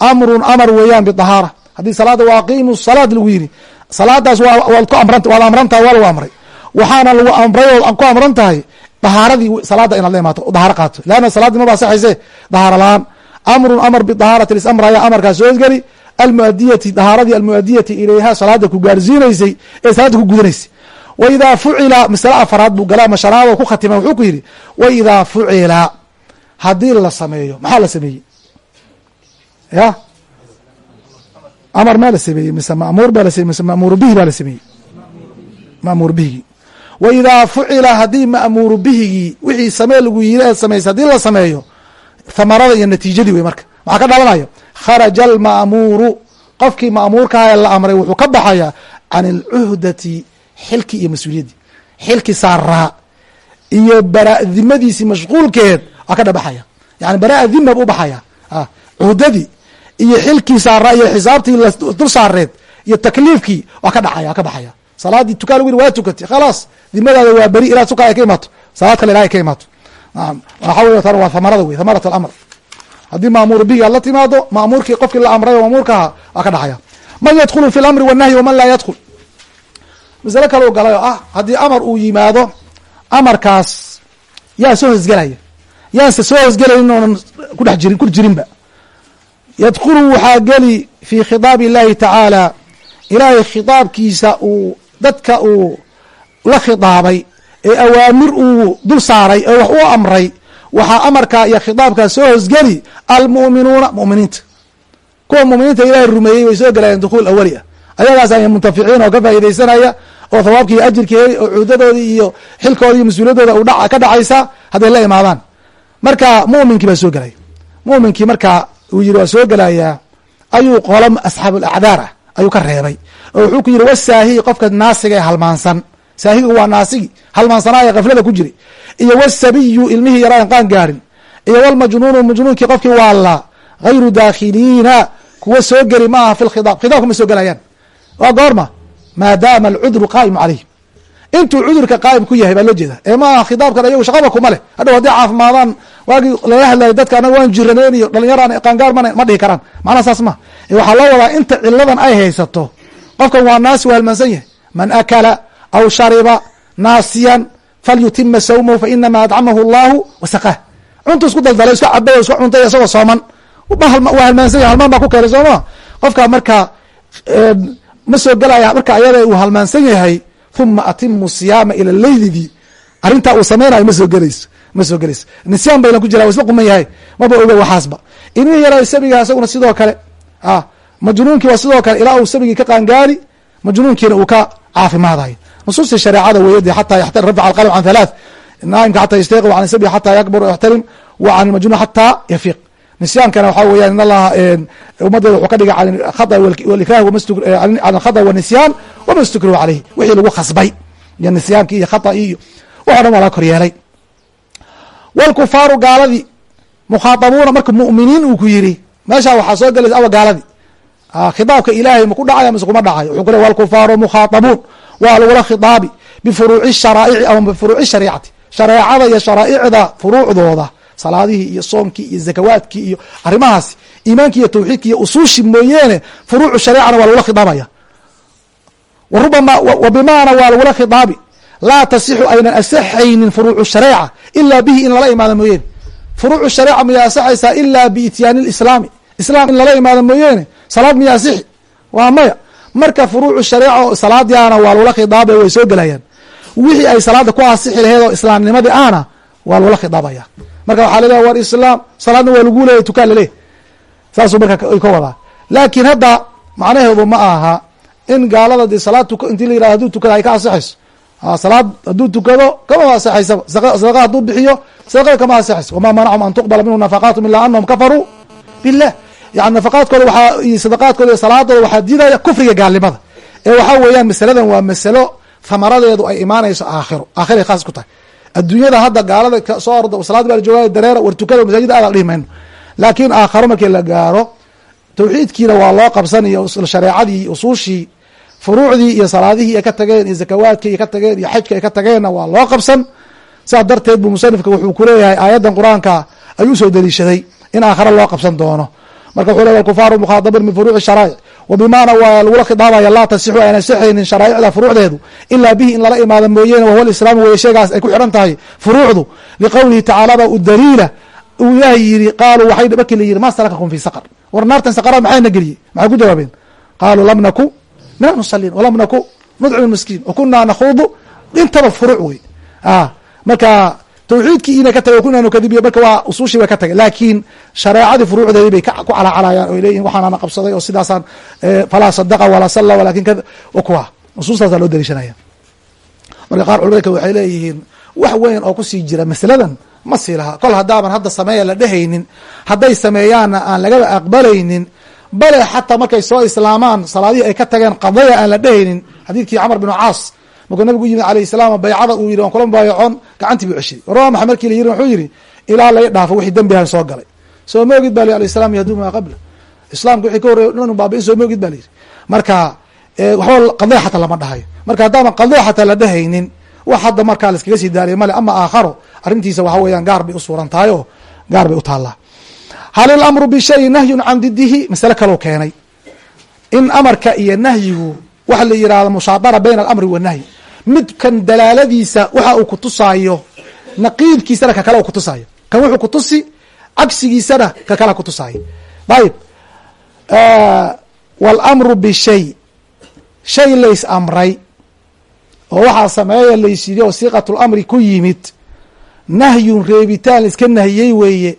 Amrun amar weeyaan bidahaara haddii salaada aqiimu salaad lagu yiri salaadaas waad amran amrantahay waa lagu amray. Waxaana lagu amray oo ku amran tahay dahaaradii salaada inaad la imaato dahaaro qaato. Leanna salaadii maba asaxayse dahaaro la'aan amrun amar bidahaarati lis amraya amarkaas soo geli almuadiyati dahaaradii almuadiyati ilayha salaada ku gaarsiinaysay ee salaada ku gudanaysay waidaa fucila masale afaraad buu galaa mashanaado ku khatima wuxuu ku yidhi waidaa fucila haddii la sameeyo maxaa la sameeyey ya amar maa la sameeyey mise mamuur baa la mise mamuuru bihi baa la sameeyey ma'muur bihigii wa idaa fucila haddii ma'muuru bihigii wixii samee lagu yiri eed samaysa haddii la sameeyo thamarada iyo natiijadii wey marka maxaa ka dhalanaya kharaja alma'muuru qofkii ma'muurkaha ee la amray wuxuu ka baxaya can alcuhdati xilkii iyo mas'uuliyaddii xilkii saaraa iyo baraadimadiisii mashquulkeed waa ka dhabaxaya. Yani baraa dima bu ubaxaya cuhdadii iyo xilkii saaraa iyo xisaabtii dul saareed iyo takliifkii waa ka dhacaya waa ka baxaya. Salaadii tukaa lagu yiri waa tukatay. Khalaas dimadaada waa beri ilaa suka ay ka imaato. Salaad kale ilahay ka imaato. Waxa wey tan waa thamarada wey thamarat alamr. Haddii maamuur bihi la timaado maamuurkii qofkii la amray o maamuurkaha waa ka dhacaya. Man yadkhulu fi lamri wanahyi waman laa yadkhul masale kale u galay oo ah haddii amar uu yimaado amarkaas yaa soo hosgelaya yaanse soo hosgelaynin oonan kudhex jirin ku jirinba. Yadkhulu waxaa geli fi khitaab illahi tacaala. Ilaahay khitaabkiisa uu dadka uu la khitaabay ee awaamir uu dul saaray ee wax u amray waxaa amarkaa iyo khitaabkaa soo hosgeli almu'minuuna mu'miniinta. Kuwa mu'miniinta ilahay rumeeyey way soo gelayaan dukhuul awali ah ayagaas ay muntaficiin oo ka faa'iidaysanaya oo thawaabkii ajirkii oo cuudadoodii iyo xilkoodii iyo mas'uuliyaddooda u ka dhacaysa hadday la imaadaan. Marka mu'minkii baa soo gelaya mu'minkii marka uu yihi waa soo gelayaa ayuu qolo asxaab alacdaar ah ayuu ka reebay. Oo wuxuu ku yihi wasaahiyi qofka naasiga ee halmaansan. Saahiga waa naasigi halmaansanaaye kaflada ku jiri. Iyo wasabiyu ilmihii yaraan qaan gaarin. Iyo walmajnuunu majnuunkii qofkii waalla hayru daakhiliina. Kuwa soo geli ma aha fi lkhidaab khidaabka ma soo gelayaan waa goorma maadaama alcudru qaa'imu calayhim intuu cudurka qaa'im ku yahay baa loo jeeda ee ma aha khidaabkan ayagu shaqaba kuma leh hadhow hadday caafimaadaan waagii lala hadlayo dadka anaga waan jiraneen iyo dhalinyaraan qaangaar mana ma dhihi karaan. Macnaha saas ma. Waxaa loo wadaa inta ciladan ay haysato qofkan waa naasi waa yahay. Man akala aw shariba naasiyan falyutima sawmahu fainama adcamahu allahu wasaqaah cuntu isku daldalay isku cabay isku cuntay isagoo sooman. Waa halmaansan yahay halmaan baa ku keenay sooma qofka marka ma soo gelaya marka ayada uu halmaansan yahay uma atimu siyaama ila leylidii arrintaa uu samaynayo ma soo gelayso ma soo gelayso. Nisyaan bayna ku jira isla quman yahay maba oga waxaasba. Ilmihii yara sabiga isaguna sidoo kale a majnuunkii waa sidoo kale ilaa uu sabigii ka qaangaari majnuunkiina uu ka caafimaadayo. Nusuustii shareecada weeyadi xataa rafac alqalm can halaath naaimka xataa yastayqi can sabi xataa yakbur yaxtarim wa can majnuun xataa yafiiq nisyaankana waxaa weeyaan in allaha ummaddeeda wuxuu ka dhigay can alkhata wanisyaan wama stukrihu caleyhi wixii lagu khasbay. Iyo nisyaankii iyo khataii iyo waxo dhan waa laga kor yeelay. Wlkufaaru gaaladii mukhaatabuuna marka mu'miniin uu ku yiri meeshaa waxaa soo gelaysa awa gaaladii khitaabka ilaahay maku dhacaya mise kuma dhacayo wuxuu ku le wlkufaaru mukhaatabuun waa lagula khitaabi bifuruuci sharaa'ici ama bifuruuci shariicati. Shareecada iyo sharaa'icda furuucdooda salaadihii iyo soomkii iyo zakawaadkii iyo arrimahaasi iimaankii iyo tawxiidki iyo usuushi mooyeene furuucu shareecana waa lagula khitaabaya warubama wa bimaana waa lagula khitaabi laa tasixu aynan asaxaynin furuucu shareeca ilaa bihi in lala imaado mooyeene. Furuucu shareeca miyaa asaxaysaa ilaa biityaani lislaami islaam in lala imaado mooyeene salaad miyaa asixi? Waa maya. Marka furuucu shareeca oo salaadiana waa lagula khidaabaya way soo gelayaan. Wixii ay salaada ku asixi laheed oo islaamnimadii ahna waa lagula khidaabaya marka waxaa laleeyahy war islaam salaadna waa lagu leeyahy tukaan laleh saasuu marka ka wadaa laakiin hadda macnaheedu ma aha in gaalada de salaad intii la yiraahdo haduu tukada ay ka asixayso salaad hadduu tukado kama asixaysaba sadaqa hadduu bixiyo sadaqada kama asixayso wama manacum an tuqbala minhu nafaqaatum ila anahum kafaruu bilah yani nafaqaadkooda waxaa iyo sadaqaadkooda iyo salaadooda waxaa diidaya kufriga gaalnimada. Ee waxaa weeyaan masaladan waa masalo thamaradeedu ay imaanayso aakhiro aakhiray khaas ku tahay adduunyada hadda gaalada soo orda salaad baa jooga dareera war tukada masaajida aada dhihi mayno. Laakiin aakharo markii la gaaro tawxiidkiina waa loo qabsaniyo shareecadii usuushii furuucdii iyo salaadihii ay ka tageen iyo zakawaadkii ay ka tageen iyo xajka ay ka tageenna waa loo qabsan. Sidaa darteed buu musanifka wuxuu ku leeyahay aayaddan qur'aanka ayuu soo daliishaday in aakhare loo qabsan doono. Marka wuxuu leeyahy kufaaru mukhaadabin min furuuci sharaa'ic wa bimaana waa lagula khidaabaya laa tasixu ayna asixaynin sharaa'icda furuucdeedu ilaa bihi in lala imaado mooyeene wahuwa alislaamu weeye sheegaas ay ku xidhan tahay furuucdu. Liqowlihi tacaala ba u daliila uu ilaahay yidhi qaaluu waxay markii la yidhi ma salakakum fi saqr war naartan saqara maxayna geliyey maxay ku jawaabeen? Qaaluu lam naku min almusaliin walam naku nudcim miskiin wa kunaa nakhuudu intaba furuuc wey marka tawxiidkii inay ka tage kunaa nukadibiyo marka waa usuushii bay ka tage laakiin shareecadii furuucdeedii bay ku calaacalayaan oy leeyihiin waxaanana qabsaday oo sidaasaan falaa sadaqa walaa salla walakin wa kuwa usuustaasaa loo daliishanaya marka qaar culamada waxay leeyihiin wax weyn oo ku sii jira masaladan ma sii laha. Kol haddaaban hadda sameeya la dhehaynin hadday sameeyaanna aan lagaba aqbalaynin bale xataa markay soo islaamaan salaadihii ay ka tageen qadaya aan la dhehaynin xadiidkii camar bin caas markuu nabigu yimid alayh salaam baycada uu yihi waan kula mubaayacoon gacantii buu ceshay warama maxamed markii la yiri wuxuu yihi ilaa lay dhaafo wixii dembihan soo galay. Soo moogid ba li alayh salam yahduu maa qabla? Islaamka wixii ka horreey dhan baabiin soo moogid ba la yidhi. Marka waxba qadaya xataa lama dhahayo marka haddaaban qadaya xataa la dhehaynin wax hadda markaa laiskaga sii daaliya male ama aakharo arrintiisa waxa weeyaan gaar bay u suuran tahay oo gaar bay u taallaa. Hal ilamru bishay nahyun can didihi masale kaloo keenay. In amarka iyo nahyigu waxa la yihahdo mushaadara bayna alamri wanahyi midkan dalaaladiisa waxa uu kutusaayo naqiidkiisana ka kale u kutusaayo kan wuxuu kutusi cagsigiisana ka kale kutusaayo ayib walamru bishay shay. Lays amray oo waxaa sameeya laysyidhi oo siiqatu lamri ku yimid nahyun reebitaan laiska nahiyey weeye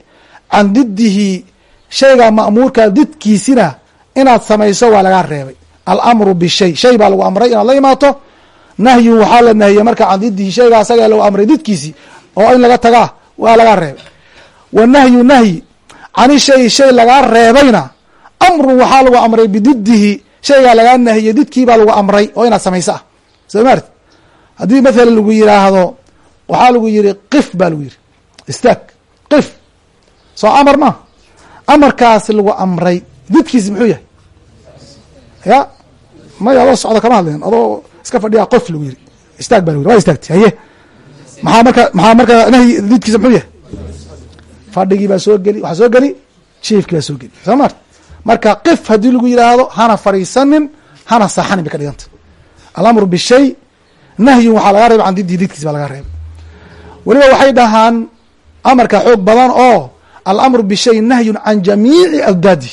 can didihi shaygaa ma'muurkaa didkiisina inaad samayso waa lagaa reebay. Alamru bishay shay baa lagu amray inaad la imaato nahyun waxaa la nahiyey marka can didihi shaygaa asaga lagu amray didkiisi oo in laga tagaa waa lagaa reebay. Wa nahyu nahyi cani shay shay lagaa reebayna amrun waxaa lagu amray bididihi shaygaa lagaa nahiyey didkiibaa lagu amray oo inaad samayso ah soo maarti haddii mathalan lagu yiraahdo waxaa lagu yihi qif baa lagu yihi istaag qif. Soo amar ma? Amarkaas lagu amray didkiisi muxuu yahay? Ya? Maya adoo socdo kama hadlayn adoo iska fadhiyaa qof lagu yihi istaag baa yiri. Waa istaagti haye? Maxaa marka maxaa marka nahyi didkiisa muxuu yahay? Fadhigii baa soo geli waxaa soo geli jiefkii baa soo geli. Soo maarta marka qif haddii lagu yidhaahdo hana fadhiisanin hana saaxanin bay ka dhiganta alamru bishay nahyun waxaa laga reebay can didii baa laga reebay weliba waxay dhahaan amarka xoog badan oo alamru bishay nahyun can jamiici aldaadi.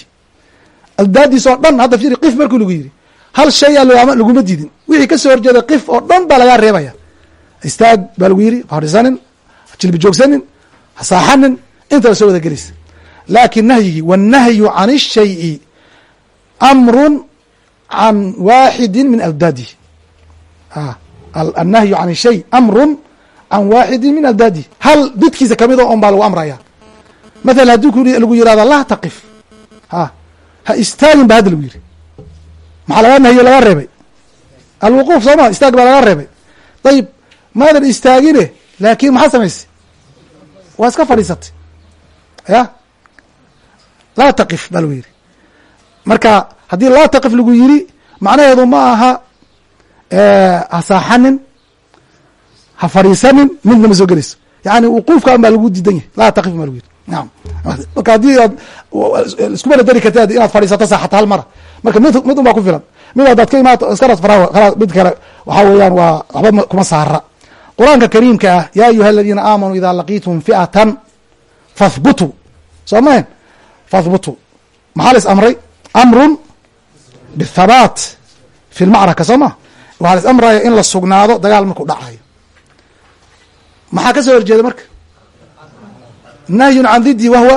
Aldaadiis oo dhan hadda firi qif markuu lagu yidhi hal shay a laguma diidin. Wixii ka soo horjeeday qif oo dhan baa lagaa reebaya. Istaag baa lagu yidhi fadhiisanin jilbi joogsanin hasaaxanin intaba soo wada gelaysa. Laakin nahyigii wannahyu can الshayi amrun can waaxidi min aldaadihi annahyu can shay amrun can waaxidi min aldaadihi hal didkiisa ka mid o on baa lagu amraya. Maala haddii lagu yihahdo laa taqif. Ha ha istaagin ba hadda lagu yiri maxaa laga nahyo laga reebay? Alwuquuf soo ma istaag baa laga reebay. Ayib maadan istaagine laakin maxaa samaysay? Waa iska fadhiisatay. Ya laa taqif baa lagu yiri marka haddii laa taqif lagu yiri macnaheedu ma aha ha saaxanin ha fadhiisanin midna ma soo gelayso. Yani wuquufkan baa lagu diidan yahay. Laa taqif baa lagu yiri naam. Marka haddii aad iskuma dari kartid inaad fadhiisato saaxata hal mara marka mid mid un baa ku filan. Mid haddaad ka imaato iskaras fara mid kale waxaa weeyaan waa waxba kuma saara. Qur'aanka kariimka ah ya ayuha aladiina aamanuu ida laqiitum fi'atan fahbutuu soo mahen fahbutuu maxaa la amray? Amrun bithabaat fi lmacraka soo ma waxaa la amraya in la sugnaado dagaal markuu dhacayo maxaa ka soo horjeeda marka? Nahyun can didi wahwa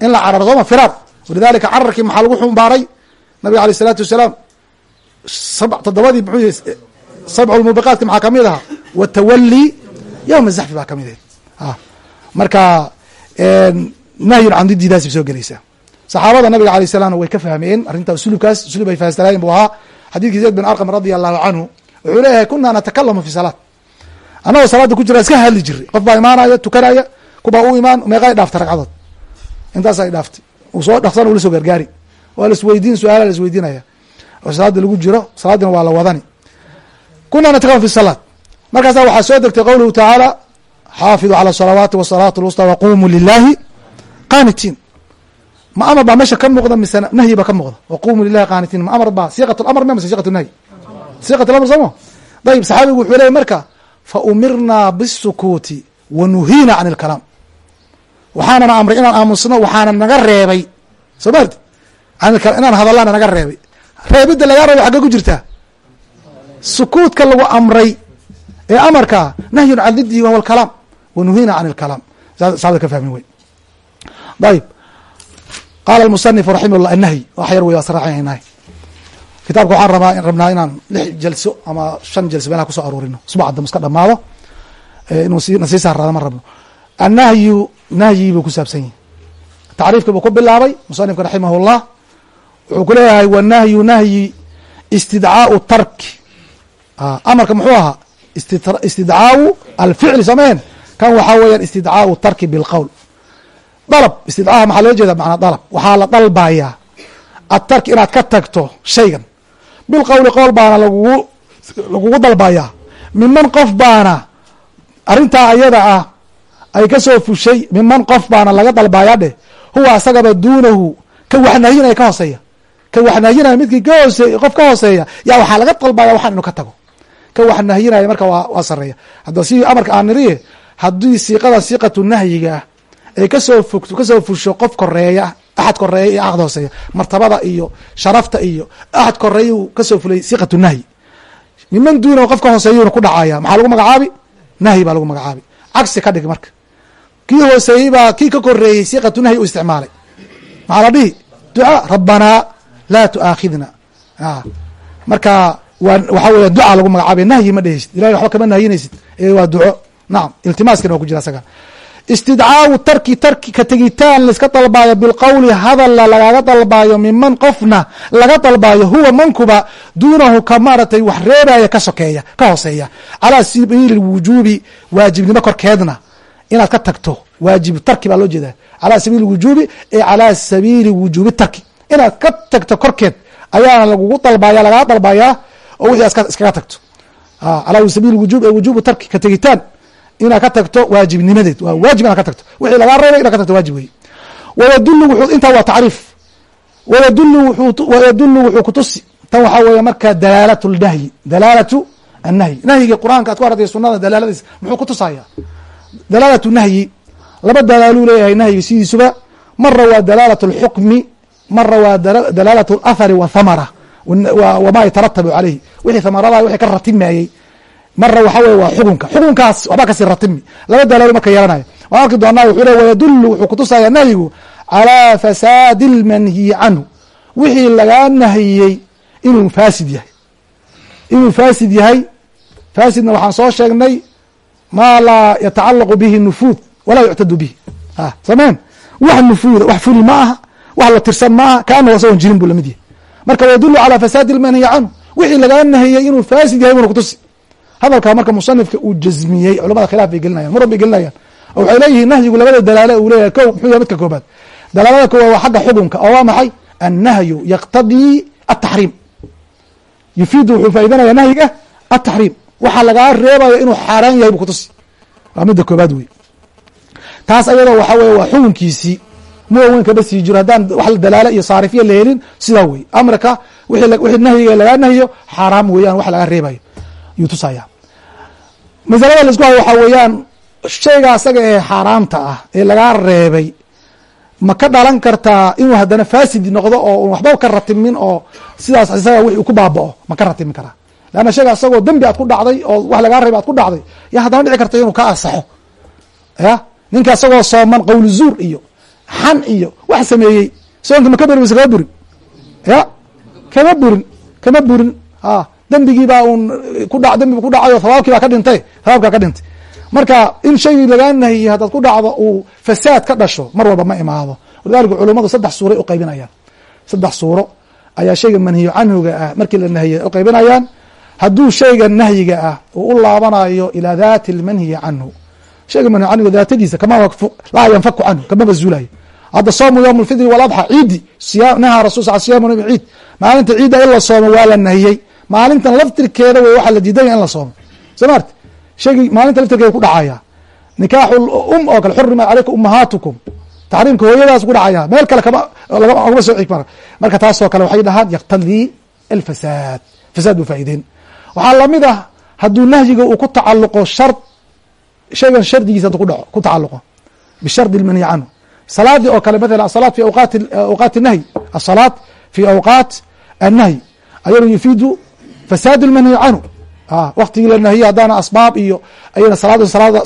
in la cararo. Sooma firaar. Walidalika cararkii maxaa lagu xumbaaray nabiga aleyh isalaatu wasalaam toddobadii muxuu yihi sabcu lmubiqaatki maxaa ka mid ahaa? Watawali yowma zaxfi baa ka mid ahayd marka nahyun can dididaas bay soo gelaysaa saxaabada nabiga alay salamna way ka fahmeen arrinta uslubkaas uslub ay fahansanaayeen bu ahaa. Xadiidkii zayd bin arqam radia allahu canhu wuxuu leeyahay kuna natakalamu fi salaat. Annagoo salaada ku jira iska hadli jiray qof baa imaanaya tukanaya kubaa u imaan meeqay dhaaftay ragcadood. Intaas ay dhaaftay. Uu soo dhaqsan ula soo gargaari waa la isweydiin su'aala la isweydiinaya. Oo salaada lagu jiro salaadina waa la wadani. Kuna natakalamu fi salaat markaasa waxaa soo degtay qowluhu tacaala xaafiduu cala salawaati wasalaat lwusta waqumuu lilahi qaanitiin. Ma amar baa meesha ka muuqda mise nahyi ba ka muuqda? Waqumuu lilahi qaanitiin. Ma amar baa siiqat lamr ma mise siiqat nahyi? Siiqat lamr sooma dayib saxaabigu wuxuu leeyay marka fa umirnaa bisukuuti wa nuhiina can ilkalaam waxaanana amray inaan aamusno waxaana naga reebay. Soo maarti inaan hadallana naga reebay reebidda lagaa reebay xagga ku jirtaa sukuudka lagu amray ee amarkaa nahyun can didihi wahwa alkalaam wa nuhiina can ilkalaam saada ka fahmin wey ayib qaala almusanifu raximah llah annahyi wax yar wey waa saraxaynahay kitaabka waxaan rabaa rabnaa inaan lix jalso ama shan jalso meelaha ku soo aruurino. Usbuuca dambe iska dhamaado. Inuu si nasii saarraada ma rabno. Annahyu nahyi buu ku saabsan yahi tacriifkii buu ku bilaabay musanifka raximah llah wuxuu ku leeyahay wanahyu nahyi istidcaau tarki. Amarka muxuu ahaa? Istidcaau alficli soomeen kan waxaa weeyaan istidcaau tarki bilqowl dalab istidcaaha maxaa loo jeeda macnaa dalab. Waxaa la dalbayaa atarki inaad ka tagto shaygan. Bilqowli qowl baana lagugu lagugu dalbayaa. Miman qof baana arrintaa ayada ah ay ka soo fushay miman qof baana laga dalbayaa dheh huwa asagaba duunahu ka waxnahyinaya ka hooseeya ka waxnahyinaya midkii ka hoose qof ka hooseeya yaa waxaa laga dalbaya waxaan inu ka tago. Ka waxnahyinaya marka waa waa sareeya hadda si amarka aan niriye haddii siiqada siiqatu nahyiga ah ay ka soo fogto ka soo fusho qof koreeya axad koreeya iyo axad hooseeya martabada iyo sharafta iyo axad koreeyu ka soo fulay siiqatu nahyi. Miman duunahu qof ka hooseeyuna ku dhacaya maxaa lagu magacaabi? Nahyi baa lagu magacaabi. Cagsi ka dhig marka. Kii hooseeyey baa kii ka koreeyey siiqatu nahyi u isticmaalay. Maxaa la dhihi? Ducaa rabbanaa laa tuaakhidna. Marka waa waxaa weya ducaa lagu magacaabay. Nahyi ma dheheysid. Ilahay waxba kama nahyinaysid. Waa duco. Nacam iltimaaskina waa ku jira isaga istidcaau tarki tarki ka tegitaan laiska dalbaayo bilqowli hadalla lagaga dalbaayo miman qofna laga dalbaayo huwa mankuba duunahu ka maaratay wax reebaya ka sokeeya ka hooseeya. Calaa sabiili wujuubi waajibnimo korkeedna. Inaad ka tagto waajib tarki baa loo jeeda calaa sabiili wujuubi ee calaa sabiili wujuubi tarki inaad ka tagto korkeed ayaana lagugu dalbaya lagaga dalbayaa oo wixii aad iskaga tagto. Calaa sabiili wujub ee wujubu tarki ka tegitaan. Inaad ka tagto waajibnimadeed waa waajib inaad ka tagto. Wixii lagaa reebay inaad ka tagto waajib wey wayadulu wuxuu intaa waa tacriif. Wayadulu wayadulu wuxuu kutusi tan waxaa weeye marka dalaalatu lnahyi dalaalatu annahyi. Nahyiga qur'aanka ad ku aragtay sunada dalaaladiisa muxuu kutusaya dalaalatu nahyi laba dalaaluu leeyahay nahyiga sidiisuba. Mara waa dalaalat اlxukmi mara waa dalaalat اlathari wathamara wama yataratabu caleyhi wixii thamarada wixii ka ratimayey mara waxa weye waa xukunka. Xukunkaas waxba ka sii ratimi laba dalaalo marka yeelanaya waan arki doonaa wuxuu le wayadulu wuxuu kutusaya nahyigu calaa fasaadi اlmanhiyi canhu. Wixii lagaa nahiyey inuu faasid yahay. Inuu faasid yahay faasidna waxaan soo sheegnay maa laa yatacalaqu bihi nufuud walaa yuctadu bihi. Sameen wax nufuuda wax fuli ma aha wax la tirsan ma aha kaanahu asagoon jirin buu la mid yahay. Marka wayadulu calaa fasaadi lmanhiyi canhu wixii lagaa nahiyey inuu faasid yahay buna kutusi hadalkaa marka musanifka uu jazmiyey culamada khilaaf bay gelinayan muran bay gelinayaan. Oo waxay leeyihiin nahyigu labada dalaale uu leeyahay ko muxuu yahay midka koobaad. Dalaalada koowaad waa xagga xukunka oo waa maxay? Annahyu yaqtadii ataxriim yufiidu wuxuu faa'idanaya nahyiga ataxriim waxaa lagaa reebaya inuu xaaraan yahay buu kutusi waa midda koobaad wey taas ayadoo waxaa weye waa xukunkiisii muwa weyn kaba sii jiro. Haddaan wax dalaale iyo saarifiya la helin sidaa wey amrika wixii nahyiga lagaa nahyo xaaraam weeyaan wax lagaa reebayo. Yuu tusaya masalada la isku hayo waxaa weeyaan shayga asaga ee xaaraamta ah ee lagaa reebay ma ka dhalan kartaa inuu haddana fasid noqdo oo waxba ka ratimin oo sidaas isaga wixii ku baaba'o ma ka ratimi karaa. Leanna shayga asagoo dembi aad ku dhacday oo wax lagaa reebay aad ku dhacday ya haddana dhici karta inuu ka asaxo ya ninka asagoo sooman qowl zuur iyo xan iyo wax sameeyey. Soonka ma ka beri mise kama burin. Ya kama burin kama burin. A dembigii baa un ku dha dembiba ku dhacay oo thawaabkii baa ka dhintay thawaabkaa ka dhintay. Marka in shaygii lagaa nahiyey haddaad ku dhacdo uu fasaad ka dhasho mar walba ma imaado. Walidalika culummadu saddex suuray u qaybinayaan. Saddex suuro ayaa shayga manhiyo canhuga ah markii la nahiyey u qaybinayaan. Hadduu shayga nahyiga ah uu u laabanayo ilaa daati اlmanhiyi canhu. Shayga manhiyo canhuga daatadiisa kama laa yanfaku canhu kamaba zuulayo hadda soomu yowm اlfidri waladxa ciidi nahaa rasul sal siyam yom ciid. Maalinta ciidda in la soomo waa la nahiyey. Maalintan laftirkeeda wey waxaa la diidanya in la soomo. Soo shaygii maalinta laftirkeeda ku dhacaya. Nikaaxu um oo kale xurima calaykum umahaatukum taxriimka hooyadaas ku dhacaya. Meel kale kama ogama soo xigmara marka taasoo kale waxay dhahaan yaqtadii alfasaad. Fasaad buu faa'ideyn waxaa la mid ah hadduu nahyiga uu ku tacaluqo shard shaygan shardigiisa hadduu kudhaco ku tacaluqo bishardi lmanhi canhu salaadii oo kale mathala asalaat fi awqaati awqaati nahyi. Asalaat fi awqaat annahyi. Ayanu yufiidu fasaad lmanhi canhu. Waktigii la nahiye haddaana asbaab iyo ayna salaad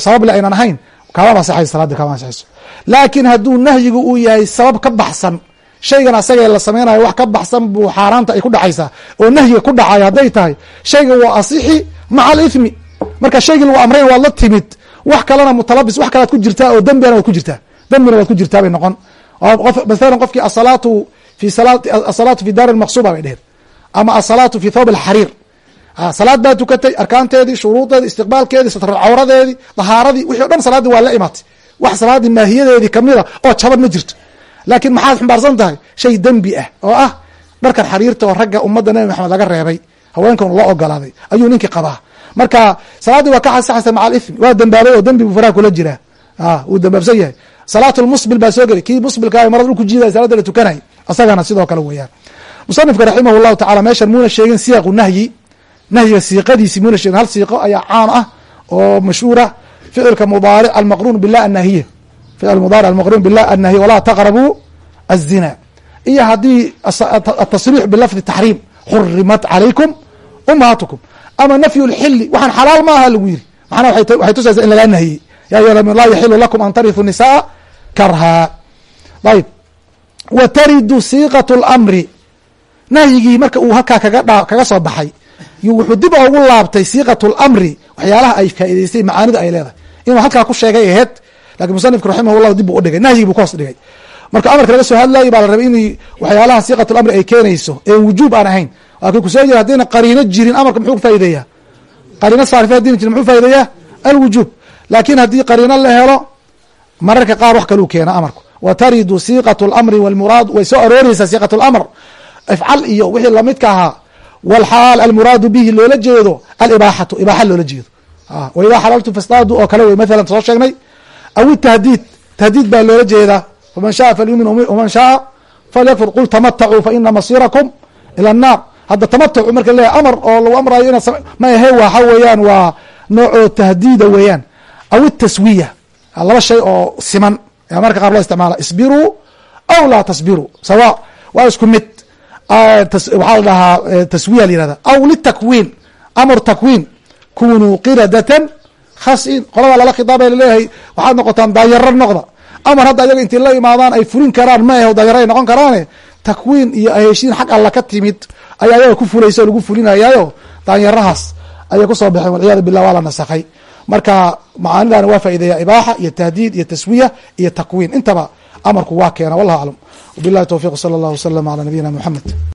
sabab le aynan ahayn kaama ansaxayso salaadii kaama ansaxayso laakiin hadduu nahyigu uu yahay sabab ka baxsan shaygan asagee la samaynayo wax ka baxsan buu xaaraanta ay ku dhacaysaa oo nahyiga ku dhacayo hadday tahay shayga waa asixi maca alithmi. Marka shaygii lagu amrayn waad la timid wax kalena mutalabis wax kalead ku jirtaa oo dembigana waad ku jirtaa dembina waad ku jirtaa bay noqon. Masalan qofkii asalaatu fi daari maqsuba bay dheheen ama asalaatu fi thawb alxariir salaad baa tukatay arkaanteedii shuruudeedii istiqbaalkeedii satral cawradeedii dahaaradii wixi o dhan salaaddii waa la imaatay. Wax salaaddii maahiyadeedii kamida oo jaban ma jirto. Laakiin maxaad xumbaarsan tahay shay dembi ah oo ah dharkan xariirta oo ragga ummadda nabi maxamed laga reebay. Haweenkan loo ogolaaday. Ayuu ninkii qabaa. Marka salaaddii waa ka xasaxaysa maca alithmi waa dembaabay oo dembi buu faraha kula jiraa. Wuu dembaabsan yahay salaat lmusbil baa soo geli. Kii musbilka marada dhulku jiiday salaada la tukanay asagana sidoo kale weeyaan. Musanifka raximah llahu tacala meeshan muuna sheegin siyaqu nahyi. Nahyiga siiqadiisi muuna sheegin. Hal siiqo ayaa caan ah oo mashhuura ficilka mudaaric almaqruun bilah annahiya ficil mudaaric almaqruun bilah annahiya walaa taqrabuu azina iyo haddii atasriix bilafdi taxriim xurimat calaykum umahaatukum ama nafyu lxili waxaan xalaal ma aha lagu yiri macnaha waxay tusaysaa in lagaa nahiyey ya ayuha laa yaxilu lakum an tariثu nisaa karhaa ayb. Wa taridu lmri nahyigii marka uu halkaa kaga kaga soo baxay wuxuu dib ugu laabtay siiqatu lmri waxyaalaha ay faa'idaystay macaanidu ay leedahay. Inuu halkaa ku sheegay aheyd lakiin musanifku raximah llahu dib buu udhigay nahyigiibu kahoos dhigay. Marka amarka laga soo hadlayo baa la rabay in waxyaalaha siiqatulamri ay keenayso ee wujuub aan ahayn. Laakiin ku soo jeeda haddayna qariino jirin amarka muxuu faa'ideeyaa qariino saarife haddiina jirin muxuu faa'ideeyaa alwujuub. Laakiin haddii qariino la helo mararka qaar wax kaluu keena amarku wa taridu siiqaة اlamri wاlmuraad way soo arooreysaa siiqaة اlamr ifcal iyo wixii lamidka ahaa wاlxaal almuraadu bihi loola jeedo alibaaxatu ibaaxa loola jeedo waidaa xalaltu fastaadu oo kale wey mathalan soo sheegnay aw itahdiid tahdiid baa loola jeedaa faman shaءa falyumin waman shaءa falyakfur qul tamatacuu faina masirakum ilى الnaar hadda tamatuc marka leeyahy amar oo lagu amrayo inaad ma ahe waxa weeyaan waa noocoo tahdiida weeyaan aw itaswiya laba shay oo siman yaa marka qaar loo isticmaala isbiruu aw laa tasbiruu sawa waa isku mid. Waxaa la dhahaa taswiya la yihahda aw litakwiin amr takwiin kunuu qiradatan khasin qolada lala khitaabay la leeyahay waxaad noqotaan daayaro noqda. Amar hadda ayaga intii la imaadaan ay fulin karaan ma ahe daayaro ay noqon karaane takwiin iyo heshiin xag alla ka timid ayaa ayaga ku fulaysa o lagu fulinayaayo daanyarahaas ayay ku soo baxeen walciyadu billah waa la nasakhay marka macaanidaana waa faa'ideeya ibaaxa iyo tahdiid iyo taswiya iyo takwiin intaba amarku waa keena wallahu aclam wabillahi towfiq sala allah waslama calaa nabiyina muxamed